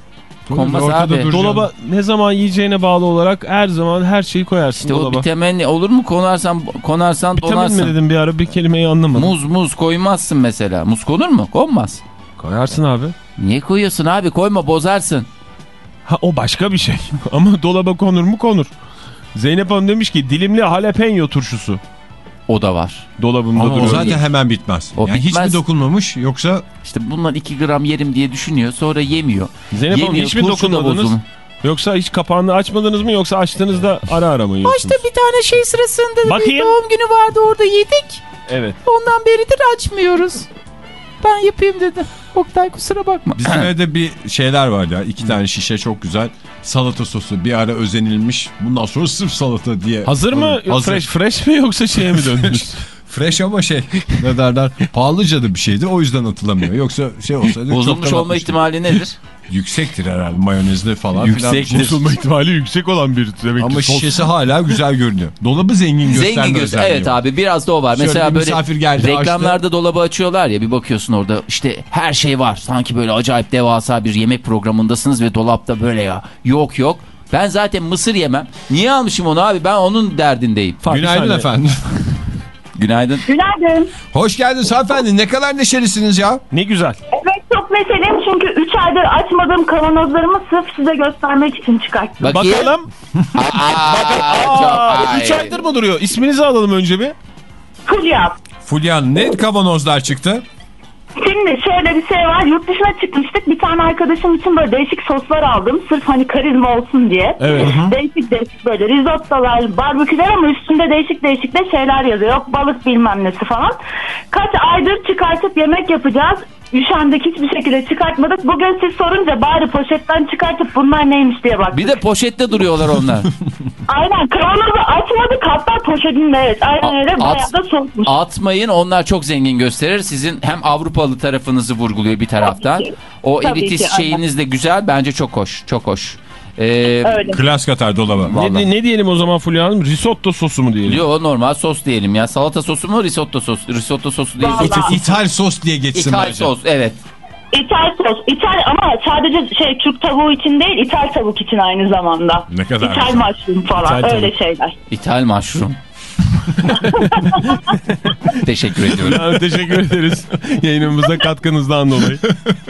Konmaz Ortada abi. duracağım. Dolaba ne zaman yiyeceğine bağlı olarak her zaman her şeyi koyarsın İşte o dolaba. bir temenni olur mu konarsan konarsan Vitamin mi donarsın. dedim bir ara bir kelimeyi anlamadım. Muz muz koymazsın mesela. Muz konur mu? Konmaz. Koyarsın abi. Niye koyuyorsun abi? Koyma bozarsın. Ha o başka bir şey. Ama dolaba konur mu konur. Zeynep Hanım demiş ki dilimli jalapeno turşusu O da var. dolabımda Ama o duruyor. zaten hemen bitmez. O yani hiç bitmez. mi dokunmamış yoksa İşte bunlar 2 gram yerim diye düşünüyor. Sonra yemiyor. Zeynep Hanım Yemiyor. hiç mi dokunmadınız? Yoksa hiç kapağını açmadınız mı yoksa açtığınızda ara ara mı yiyorsunuz? bir tane şey sırasında Bakayım. doğum günü vardı orada yedik. Evet. Ondan beridir açmıyoruz. Ben yapayım dedim. Oktay kusura bakma. bizim evde bir şeyler var ya. iki tane şişe çok güzel. Salata sosu bir ara özenilmiş. Bundan sonra sırf salata diye. Hazır mı? Hazır. Fresh, fresh mi yoksa şeye mi döndünüz? Fresh ama şey ne derler pahalıca da bir şeydi o yüzden atılamıyor. Yoksa şey olsaydı Bozulmuş olma ihtimali nedir? Yüksektir herhalde mayonezli falan. Yüksektir. filan. Bozulma ihtimali yüksek olan bir demek Ama ki şişesi hala güzel görünüyor. Dolabı zengin gösterme Zengin göz. özelliği Evet var. abi biraz da o var. Şöyle Mesela bir böyle misafir geldi, reklamlarda dolabı açıyorlar ya bir bakıyorsun orada işte her şey var. Sanki böyle acayip devasa bir yemek programındasınız ve dolapta böyle ya. Yok yok. Ben zaten mısır yemem. Niye almışım onu abi? Ben onun derdindeyim. Günaydın efendim. Günaydın. Günaydın. Hoş geldiniz hanımefendi. Ne kadar neşelisiniz ya. Ne güzel. Evet çok neşeliyim çünkü 3 aydır açmadığım kavanozlarımı sırf size göstermek için çıkarttım. Bakayım. Bakalım. Aa, çok- Aa, 3 ay. aydır mı duruyor? İsminizi alalım önce bir. Fulya. Fulya ne kavanozlar çıktı? Şimdi şöyle bir şey var. Yurt dışına çıkmıştık. Bir tane arkadaşım için böyle değişik soslar aldım. Sırf hani karizma olsun diye. Evet. Değişik değişik böyle risottolar, barbeküler ama üstünde değişik değişik de şeyler yazıyor. Yok balık bilmem nesi falan. Kaç aydır çıkartıp yemek yapacağız. Üşendik hiçbir şekilde çıkartmadık. Bugün siz sorunca bari poşetten çıkartıp bunlar neymiş diye baktık. Bir de poşette duruyorlar onlar. Aynen kavanozu açmadık hatta poşetinde evet. Aynen öyle bayağı da soğukmuş. Atmayın onlar çok zengin gösterir. Sizin hem Avrupalı tarafınızı vurguluyor bir taraftan. O Tabii ki, aynen. şeyiniz de güzel. Bence çok hoş. Çok hoş. Ee, Öyle. Klas katar dolaba. Ne, ne, ne diyelim o zaman Fulya Hanım? Risotto sosu mu diyelim? Yo normal sos diyelim ya. Salata sosu mu risotto sos? Risotto sosu değil. Vallahi. İthal, İthal sos diye geçsin İthal bence. sos evet. İthal sos. İthal ama sadece şey Türk tavuğu için değil İthal tavuk için aynı zamanda. Ne kadar İthal mushroom falan İthal öyle şeyler. İthal mushroom. Teşekkür ediyorum. Yani teşekkür ederiz yayınımıza katkınızdan dolayı.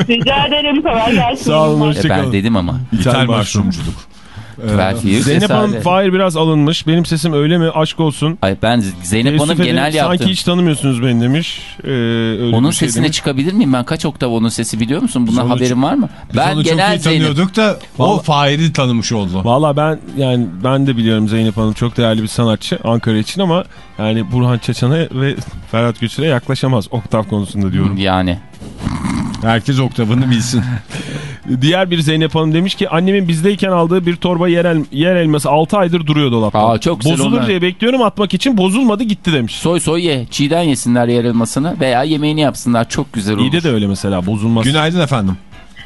Rica ederim kolay gelsin. Sağ olun, E, hoşçakalın. ben dedim ama. İthal mushroom. mushroomculuk. Belki Zeynep Hanım Fahir biraz alınmış. Benim sesim öyle mi? Aşk olsun. Ay ben Zeynep Hanım Teessüf ederim, genel yaptım. Sanki hiç tanımıyorsunuz beni demiş. Ee, öyle Onun şey sesine demiş. çıkabilir miyim? Ben kaç oktav onun sesi biliyor musun? Bundan haberin var mı? Biz Ben onu çok genel iyi Zeynep. tanıyorduk da o Fahir'i tanımış oldu. Valla ben yani ben de biliyorum Zeynep Hanım çok değerli bir sanatçı Ankara için ama yani Burhan Çeçen'e ve Ferhat Göçer'e yaklaşamaz oktav konusunda diyorum. Yani. Herkes oktavını bilsin. Diğer bir Zeynep Hanım demiş ki annemin bizdeyken aldığı bir torba yer, el- yer elması 6 aydır duruyor dolapta. Aa, çok güzel Bozulur onlar. diye bekliyorum atmak için bozulmadı gitti demiş. Soy soy ye. Çiğden yesinler yer elmasını veya yemeğini yapsınlar. Çok güzel olur. İyi de öyle mesela bozulmaz. Günaydın efendim.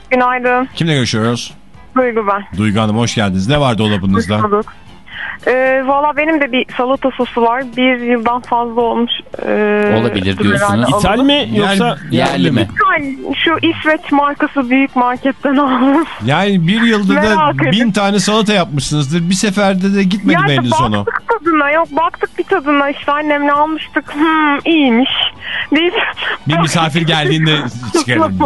Günaydın. Kimle görüşüyoruz? Duygu ben. Duygu Hanım hoş geldiniz. Ne var dolabınızda? Bulduk. Ee, Valla benim de bir salata sosu var. Bir yıldan fazla olmuş. Ee, Olabilir diyorsunuz. İthal mi yoksa Yerli mi? İthal. Şu İsveç markası büyük marketten aldım. Yani bir yılda da Merak bin tane salata yapmışsınızdır. Bir seferde de gitmedi mi Yani eliniz baktık tadına yok baktık bir tadına işte annemle almıştık. Hmm, iyiymiş. Deyip, Bir misafir geldiğinde çıkarın.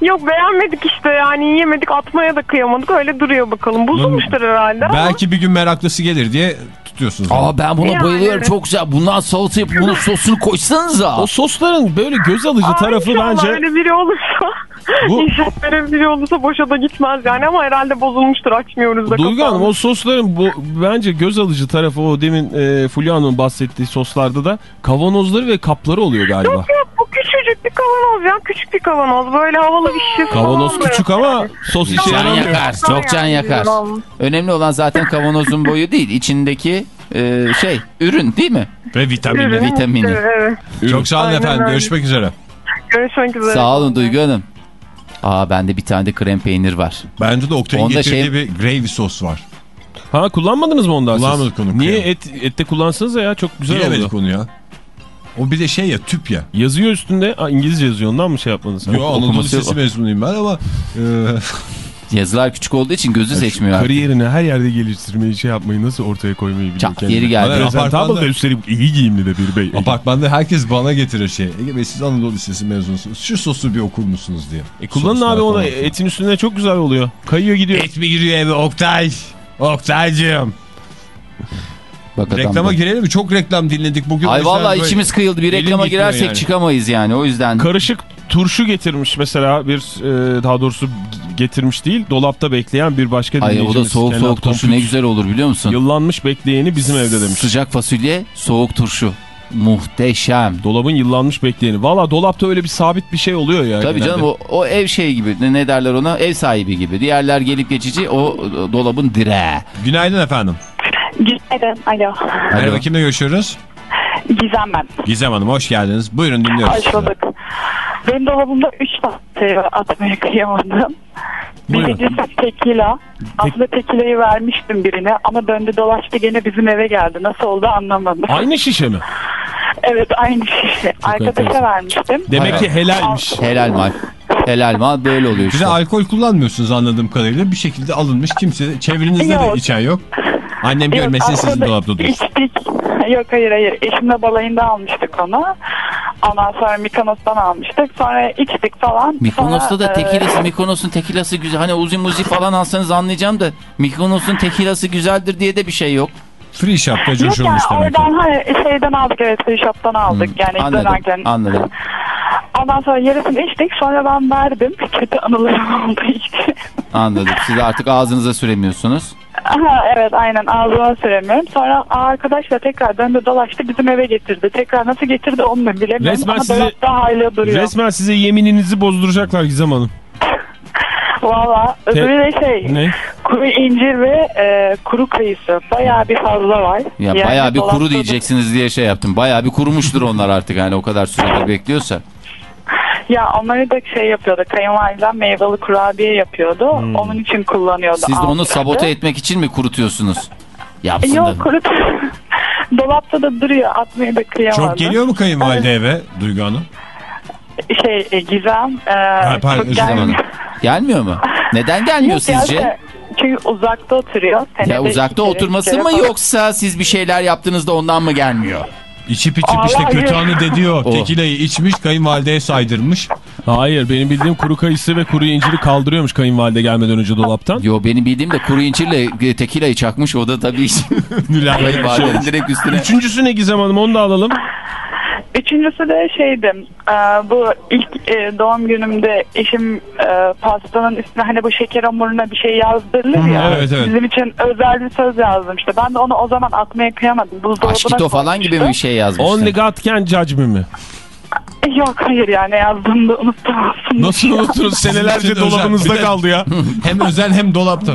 Yok beğenmedik işte yani yiyemedik atmaya da kıyamadık öyle duruyor bakalım. Bozulmuştur herhalde ama. Belki bir gün meraklısı gelir diye tutuyorsunuz. Aa ben buna Yani. bayılıyorum. Çok güzel. Bundan salata yapıp bunun sosunu koysanıza. o sosların böyle göz alıcı Aa, tarafı bence öyle biri olursa. Bu- öyle biri olursa boşa da gitmez yani ama herhalde bozulmuştur açmıyoruz da. Duygu Hanım o sosların bu bence göz alıcı tarafı o demin e, Fulya Hanım'ın bahsettiği soslarda da kavanozları ve kapları oluyor galiba. Yok küçücük bir kavanoz ya küçük bir kavanoz böyle havalı bir şişesi Kavanoz küçük ama sos işe Can yaramıyor. yakar. Çok can yakar. Önemli olan zaten kavanozun boyu değil. içindeki e, şey ürün değil mi? Ve vitamini. Ürün, Vitamini. Evet. Çok sağ olun Aynen efendim. öyle. Görüşmek üzere. Görüşmek üzere. Sağ olun Duygu Hanım. Aa bende bir tane de krem peynir var. Bence de Oktay'ın Onda getirdiği şey- bir gravy sos var. Ha kullanmadınız mı ondan siz? Kullanmadık onu, Niye et, ette kullansanız ya çok güzel Bilemedik oldu. onu ya. O bir de şey ya tüp ya. Yazıyor üstünde. İngilizce yazıyor ondan mı şey yapmadınız? Yo Anadolu Lisesi mezunuyum ben ama e, Yazılar küçük olduğu için gözü seçmiyor. artık. Kariyerini her yerde geliştirmeyi şey yapmayı nasıl ortaya koymayı biliyor kendine. yeri geldi. Bana Presentable apartmanda- da üstelik iyi giyimli de bir bey. Apartmanda herkes bana getirir şey. Ege Bey siz Anadolu Lisesi mezunusunuz. Şu sosu bir okur musunuz diye. E kullanın Soslar abi onu etin üstüne çok güzel oluyor. Kayıyor gidiyor. Et mi giriyor eve Oktay? Oktaycığım. Bak Reklama girelim mi? Çok reklam dinledik bugün. Ay vallahi böyle içimiz kıyıldı. Bir reklama girersek yani. çıkamayız yani. O yüzden. Karışık turşu getirmiş mesela bir e, daha doğrusu getirmiş değil dolapta bekleyen bir başka Ay o da dinleyicimiz. soğuk Kenan soğuk turşu ne güzel olur biliyor musun? Yıllanmış bekleyeni bizim evde demiş. Sıcak fasulye, soğuk turşu. Muhteşem. Dolabın yıllanmış bekleyeni. Valla dolapta öyle bir sabit bir şey oluyor ya. Tabii genelde. canım o, o ev şey gibi ne, ne derler ona ev sahibi gibi. Diğerler gelip geçici o, o dolabın direği. Günaydın efendim. Günaydın. Alo. Merhaba kimle görüşüyoruz? Gizem ben. Gizem Hanım hoş geldiniz. Buyurun dinliyoruz. Hoş bulduk. Benim dolabımda 3 tane atmaya kıyamadım. Buyurun. Birincisi tekila. Aslında tekilayı vermiştim birine ama döndü dolaştı gene bizim eve geldi. Nasıl oldu anlamadım. Aynı şişe mi? Evet aynı şişe. Arkadaşa enteresan. vermiştim. Demek ki helalmiş. Helal mal. Helal mal böyle oluyor Bir işte. de alkol kullanmıyorsunuz anladığım kadarıyla. Bir şekilde alınmış kimse çevrenizde de Yok. içen yok. Annem Yok, görmesin sizin dolapta dursun. içtik. Yok hayır hayır. Eşimle balayında almıştık onu. Ondan sonra Mikonos'tan almıştık. Sonra içtik falan. Mikonos'ta da Sonra, e, tekilası, Mikonos'un tekilası güzel. Hani uzi muzi falan alsanız anlayacağım da Mikonos'un tekilası güzeldir diye de bir şey yok. Free shop'ta coşulmuş demek ki. oradan hani şeyden aldık evet free shop'tan aldık yani Anladım, dönerken. anladım. Ondan sonra yarısını içtik sonra ben verdim. Kötü anılarım oldu işte. Anladım. Siz artık ağzınıza süremiyorsunuz. Aha, evet aynen ağzıma süremiyorum. Sonra arkadaşla tekrar döndü dolaştı bizim eve getirdi. Tekrar nasıl getirdi onu da bilemiyorum Resmen ama sizi- dolapta hala duruyor. Resmen size yemininizi bozduracaklar Gizem Hanım. Valla öbürü de şey Ne? kuru incir ve e, kuru kayısı bayağı bir fazla var. Ya Yani bayağı bir kuru diyeceksiniz diye şey yaptım. Bayağı bir kurumuştur onlar artık yani o kadar süredir bekliyorsa. Ya onları da şey yapıyordu. Kayınvalidem meyveli kurabiye yapıyordu. Onun için kullanıyordu. Hmm. Siz de onu altı sabote etmek için mi kurutuyorsunuz? Yapsın da. Yok kurut. Dolapta da duruyor. Atmayı da kıyamadım. Çok geliyor mu kayınvalide eve Duygu Hanım? Şey e, Gizem. E, pardon, çok özür Gizem gelmiyor. Mu? Neden gelmiyor Yok sizce? Çünkü uzakta oturuyor. Senede Ya uzakta oturması mı falan. yoksa siz bir şeyler yaptığınızda ondan mı gelmiyor? İçip içip Allah işte kötü anı dediyor. O. Tekilayı içmiş kayınvalideye saydırmış. Hayır benim bildiğim kuru kayısı ve kuru inciri kaldırıyormuş kayınvalide gelmeden önce dolaptan. Yo benim bildiğim de kuru incirle tekilayı çakmış o da tabii Kayınvalidenin direkt üstüne. Üçüncüsü ne Gizem Hanım onu da alalım. Üçüncüsü de şeydi. e, bu ilk e, doğum günümde eşim e, pastanın üstüne hani bu şeker hamuruna bir şey yazdırılır ya. evet, evet. Bizim için özel bir söz yazdım işte. Ben de onu o zaman atmaya kıyamadım. Buzdolabına Aşkito falan gibi koymuştum. bir şey yazmışsın. Only God can judge me mi? Yok hayır yani yazdığımı da unuttum aslında. Nasıl unuturuz senelerce Sizin için özel. dolabınızda Bir de- kaldı ya. Hem özel hem dolapta.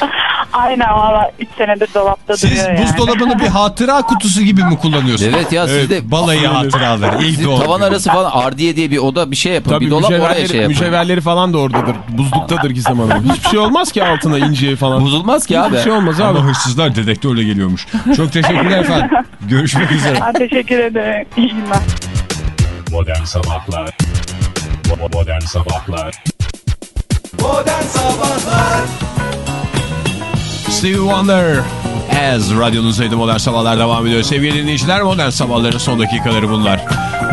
Aynen valla 3 senedir dolapta Siz duruyor yani. buzdolabını bir hatıra kutusu gibi mi kullanıyorsunuz? Evet ya siz de Balayı hatıraları. İlk siz doğum tavan arası falan ardiye diye bir oda bir şey yapın. Tabii bir dolap oraya şey yapın. mücevherleri falan da oradadır. Buzluktadır Gizem Hanım. Hiçbir şey olmaz ki altına inciye falan. Bozulmaz ki abi. Hiçbir şey olmaz abi. Ama hırsızlar dedektörle geliyormuş. Çok teşekkürler efendim. Görüşmek üzere. Teşekkür ederim. İyi günler. Modern Sabahlar Modern Sabahlar Modern Sabahlar Stevie Wonder As radyonuzdaydı Modern Sabahlar devam ediyor. Sevgili dinleyiciler Modern Sabahların son dakikaları bunlar.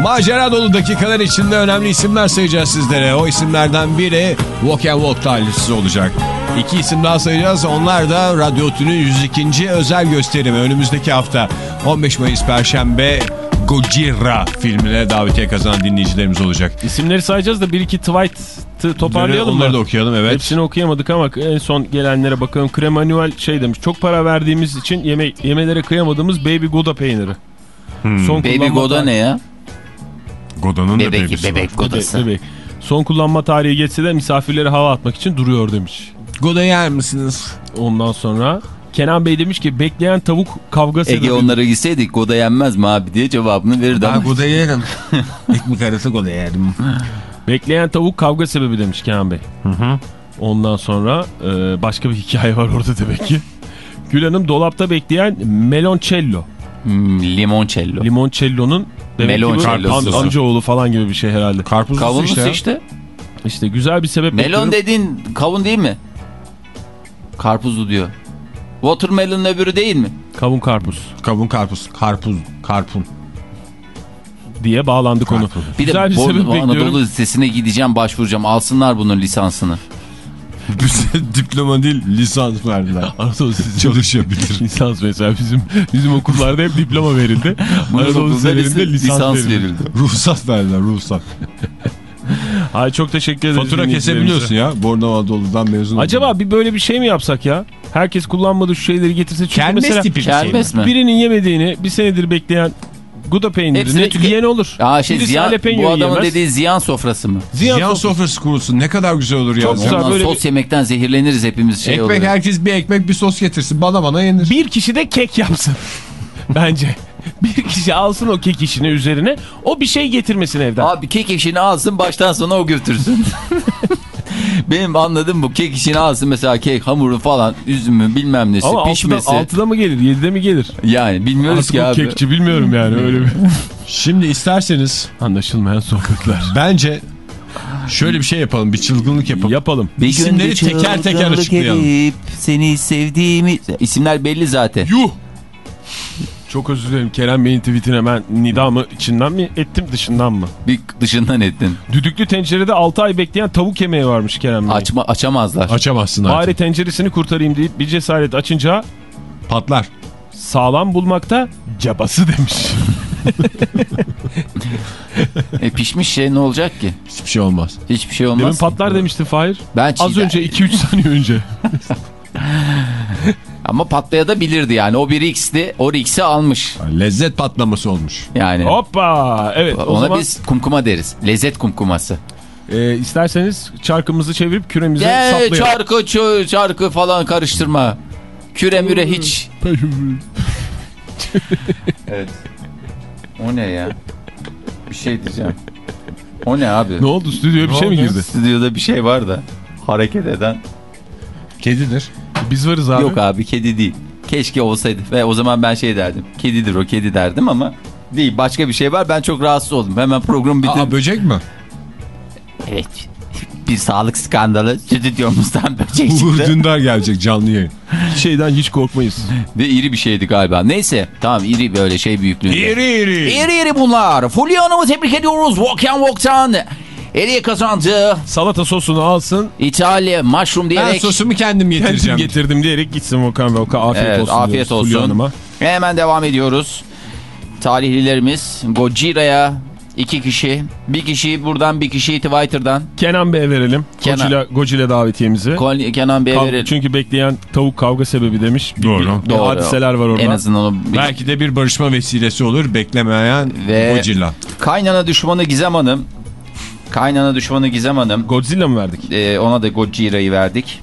Macera dolu dakikalar içinde önemli isimler sayacağız sizlere. O isimlerden biri Walk and Walk talihlisi olacak. İki isim daha sayacağız. Onlar da Radyo Tünün 102. özel gösterimi önümüzdeki hafta 15 Mayıs Perşembe Gojira filmine davetiye kazanan dinleyicilerimiz olacak. İsimleri sayacağız da bir iki tweet'ı toparlayalım Onları da okuyalım evet. Hepsini okuyamadık ama en son gelenlere bakalım. Kremanuel şey demiş. Çok para verdiğimiz için yeme yemelere kıyamadığımız Baby Gouda peyniri. Son Baby kullanma Goda tarihi- ne ya? Goda'nın da Bebek, var. bebek Godası. Bebek. Son kullanma tarihi geçse de misafirlere hava atmak için duruyor demiş. Goda yer misiniz? Ondan sonra Kenan Bey demiş ki bekleyen tavuk kavga sebebi. Ege onlara gitseydik Goda yenmez mi abi diye cevabını verirdi ama. Goda yerim. Ekmek arası Goda yerim. Bekleyen tavuk kavga sebebi demiş Kenan Bey. Ondan sonra e, başka bir hikaye var orada demek ki. Gül Hanım dolapta bekleyen meloncello. Hmm, limoncello. Limoncello'nun demek ki bu amcaoğlu falan gibi bir şey herhalde. Karpuzlusu Kavunlusu işte. işte. İşte güzel bir sebep Melon bekliyorum. dediğin kavun değil mi? Karpuzlu diyor. Watermelon'ın öbürü değil mi? Kavun karpuz Kavun karpuz. Karpuz. Karpun. Diye bağlandı konu. Bir güzel de bir bekliyorum. Anadolu Lisesi'ne gideceğim başvuracağım. Alsınlar bunun lisansını. Bize diploma değil lisans verdiler. Anadolu Lisesi Çalışabilir. lisans mesela bizim bizim okullarda hep diploma verildi. Anadolu Okulda Liselerinde lise- lisans, verildi. ruhsat verdiler ruhsat. Ay çok teşekkür ederiz. Fatura kesebiliyorsun ya. Bornova Anadolu'dan mezun Acaba bir böyle bir şey mi yapsak ya? Herkes kullanmadığı şu şeyleri getirse. Çünkü Kermes mesela tipi bir şey mi? birinin yemediğini bir senedir bekleyen Gouda peynirini Hepsini tüke- yiyen olur. Aa şey Birisi ziyan, bu adamın yiyemez. dediği ziyan sofrası mı? Ziyan, Ziyan sos- sofrası kurulsun. Ne kadar güzel olur ya. Güzel. Ondan böyle sos yemekten zehirleniriz hepimiz şey ekmek herkes bir ekmek bir sos getirsin. Bana bana yenir. Bir kişi de kek yapsın. Bence. Bir kişi alsın o kek işini üzerine. O bir şey getirmesin evden. Abi kek işini alsın baştan sona o götürsün. Benim anladığım bu kek işini alsın mesela kek hamuru falan üzümü bilmem nesi Ama pişmesi. 6'da, 6'da mı gelir 7'de mi gelir? Yani bilmiyoruz Artık ki o abi. kekçi bilmiyorum yani öyle bir. Şimdi isterseniz Anlaşılmayan sohbetler. bence şöyle bir şey yapalım. Bir çılgınlık yapalım. Yapalım. Bir İsimleri teker teker açıklayalım. edip Seni sevdiğimi... İsimler belli zaten. Yuh! Çok özür dilerim Kerem Bey'in tweetine ben nidamı içinden mi ettim dışından mı? Bir dışından ettin. Düdüklü tencerede 6 ay bekleyen tavuk yemeği varmış Kerem Bey'in. Açma, açamazlar. Açamazsın artık. Bari tenceresini kurtarayım deyip bir cesaret açınca Patlar. sağlam bulmakta cabası demiş. E, pişmiş şey ne olacak ki? Hiçbir şey olmaz. Hiçbir şey Demin olmaz. patlar demişti Fahir. Ben Az önce 2-3 saniye önce. Ama patlaya da bilirdi yani. O bir X'ti. O X'i almış. Lezzet patlaması olmuş. Yani. Hoppa! Evet o Ona zaman biz kumkuma deriz. Lezzet kumkuması. e, isterseniz çarkımızı çevirip küremize Gel saplayalım. çarkı çö- çarkı falan karıştırma. Küre müre hiç. evet. O ne ya? Bir şey diyeceğim. O ne abi? Ne oldu stüdyoya bir şey mi girdi? Stüdyoda bir şey var da hareket eden. Kedidir. Biz varız abi. Yok abi kedi değil. Keşke olsaydı. Ve o zaman ben şey derdim. Kedidir o kedi derdim ama değil. Başka bir şey var. Ben çok rahatsız oldum. Hemen program bitti. Aa böcek mi? Evet. Bir sağlık skandalı stüdyomuzdan böcek Uğur çıktı. Dündar gelecek canlı yayın. Şeyden hiç korkmayız. Ve iri bir şeydi galiba. Neyse. Tamam iri böyle şey büyüklüğünde. İri iri. İri iri bunlar. Fulya Hanım'ı tebrik ediyoruz. Volkan Vok'tan. Eriye kazandı. Salata sosunu alsın. İtalya mushroom Ben diyerek. sosumu kendim Kendim getireceğim. getirdim diyerek gitsin Volkan ve Volkan. Afiyet Evet, olsun. afiyet diyoruz olsun. Hemen devam ediyoruz. Talihlilerimiz Gojira'ya iki kişi. Bir kişi buradan bir kişi Twitter'dan. Kenan Bey'e verelim. Kenan. Gocila, Gocila davetiyemizi. Kon- Kenan Bey'e verelim. Çünkü bekleyen tavuk kavga sebebi demiş. Bir- Doğru. Bir, bir Doğru. hadiseler var orada. En azından onu... Belki de bir barışma vesilesi olur. Beklemeyen Ve- Godzilla. Kaynana düşmanı Gizem Hanım. Kaynana düşmanı Gizem Hanım. Godzilla mı verdik? Ee, ona da Gojira'yı verdik.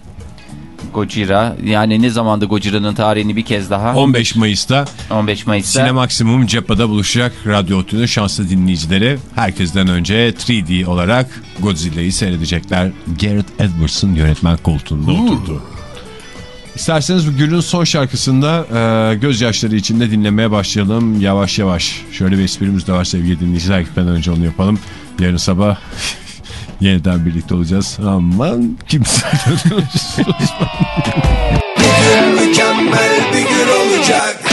Gojira. Yani ne zamanda Gojira'nın tarihini bir kez daha? 15 Mayıs'ta 15 Mayıs'ta. Sinemaksimum Cepha'da buluşacak Radyo Otü'nün şanslı dinleyicileri. Herkesten önce 3D olarak Godzilla'yı seyredecekler. Gareth Edwards'ın yönetmen koltuğunda oturdu. İsterseniz bu günün son şarkısında e, gözyaşları içinde dinlemeye başlayalım yavaş yavaş. Şöyle bir esprimiz de var sevgili dinleyiciler gitmeden önce onu yapalım. Yarın sabah yeniden birlikte olacağız. Aman kimse Mükemmel bir gün olacak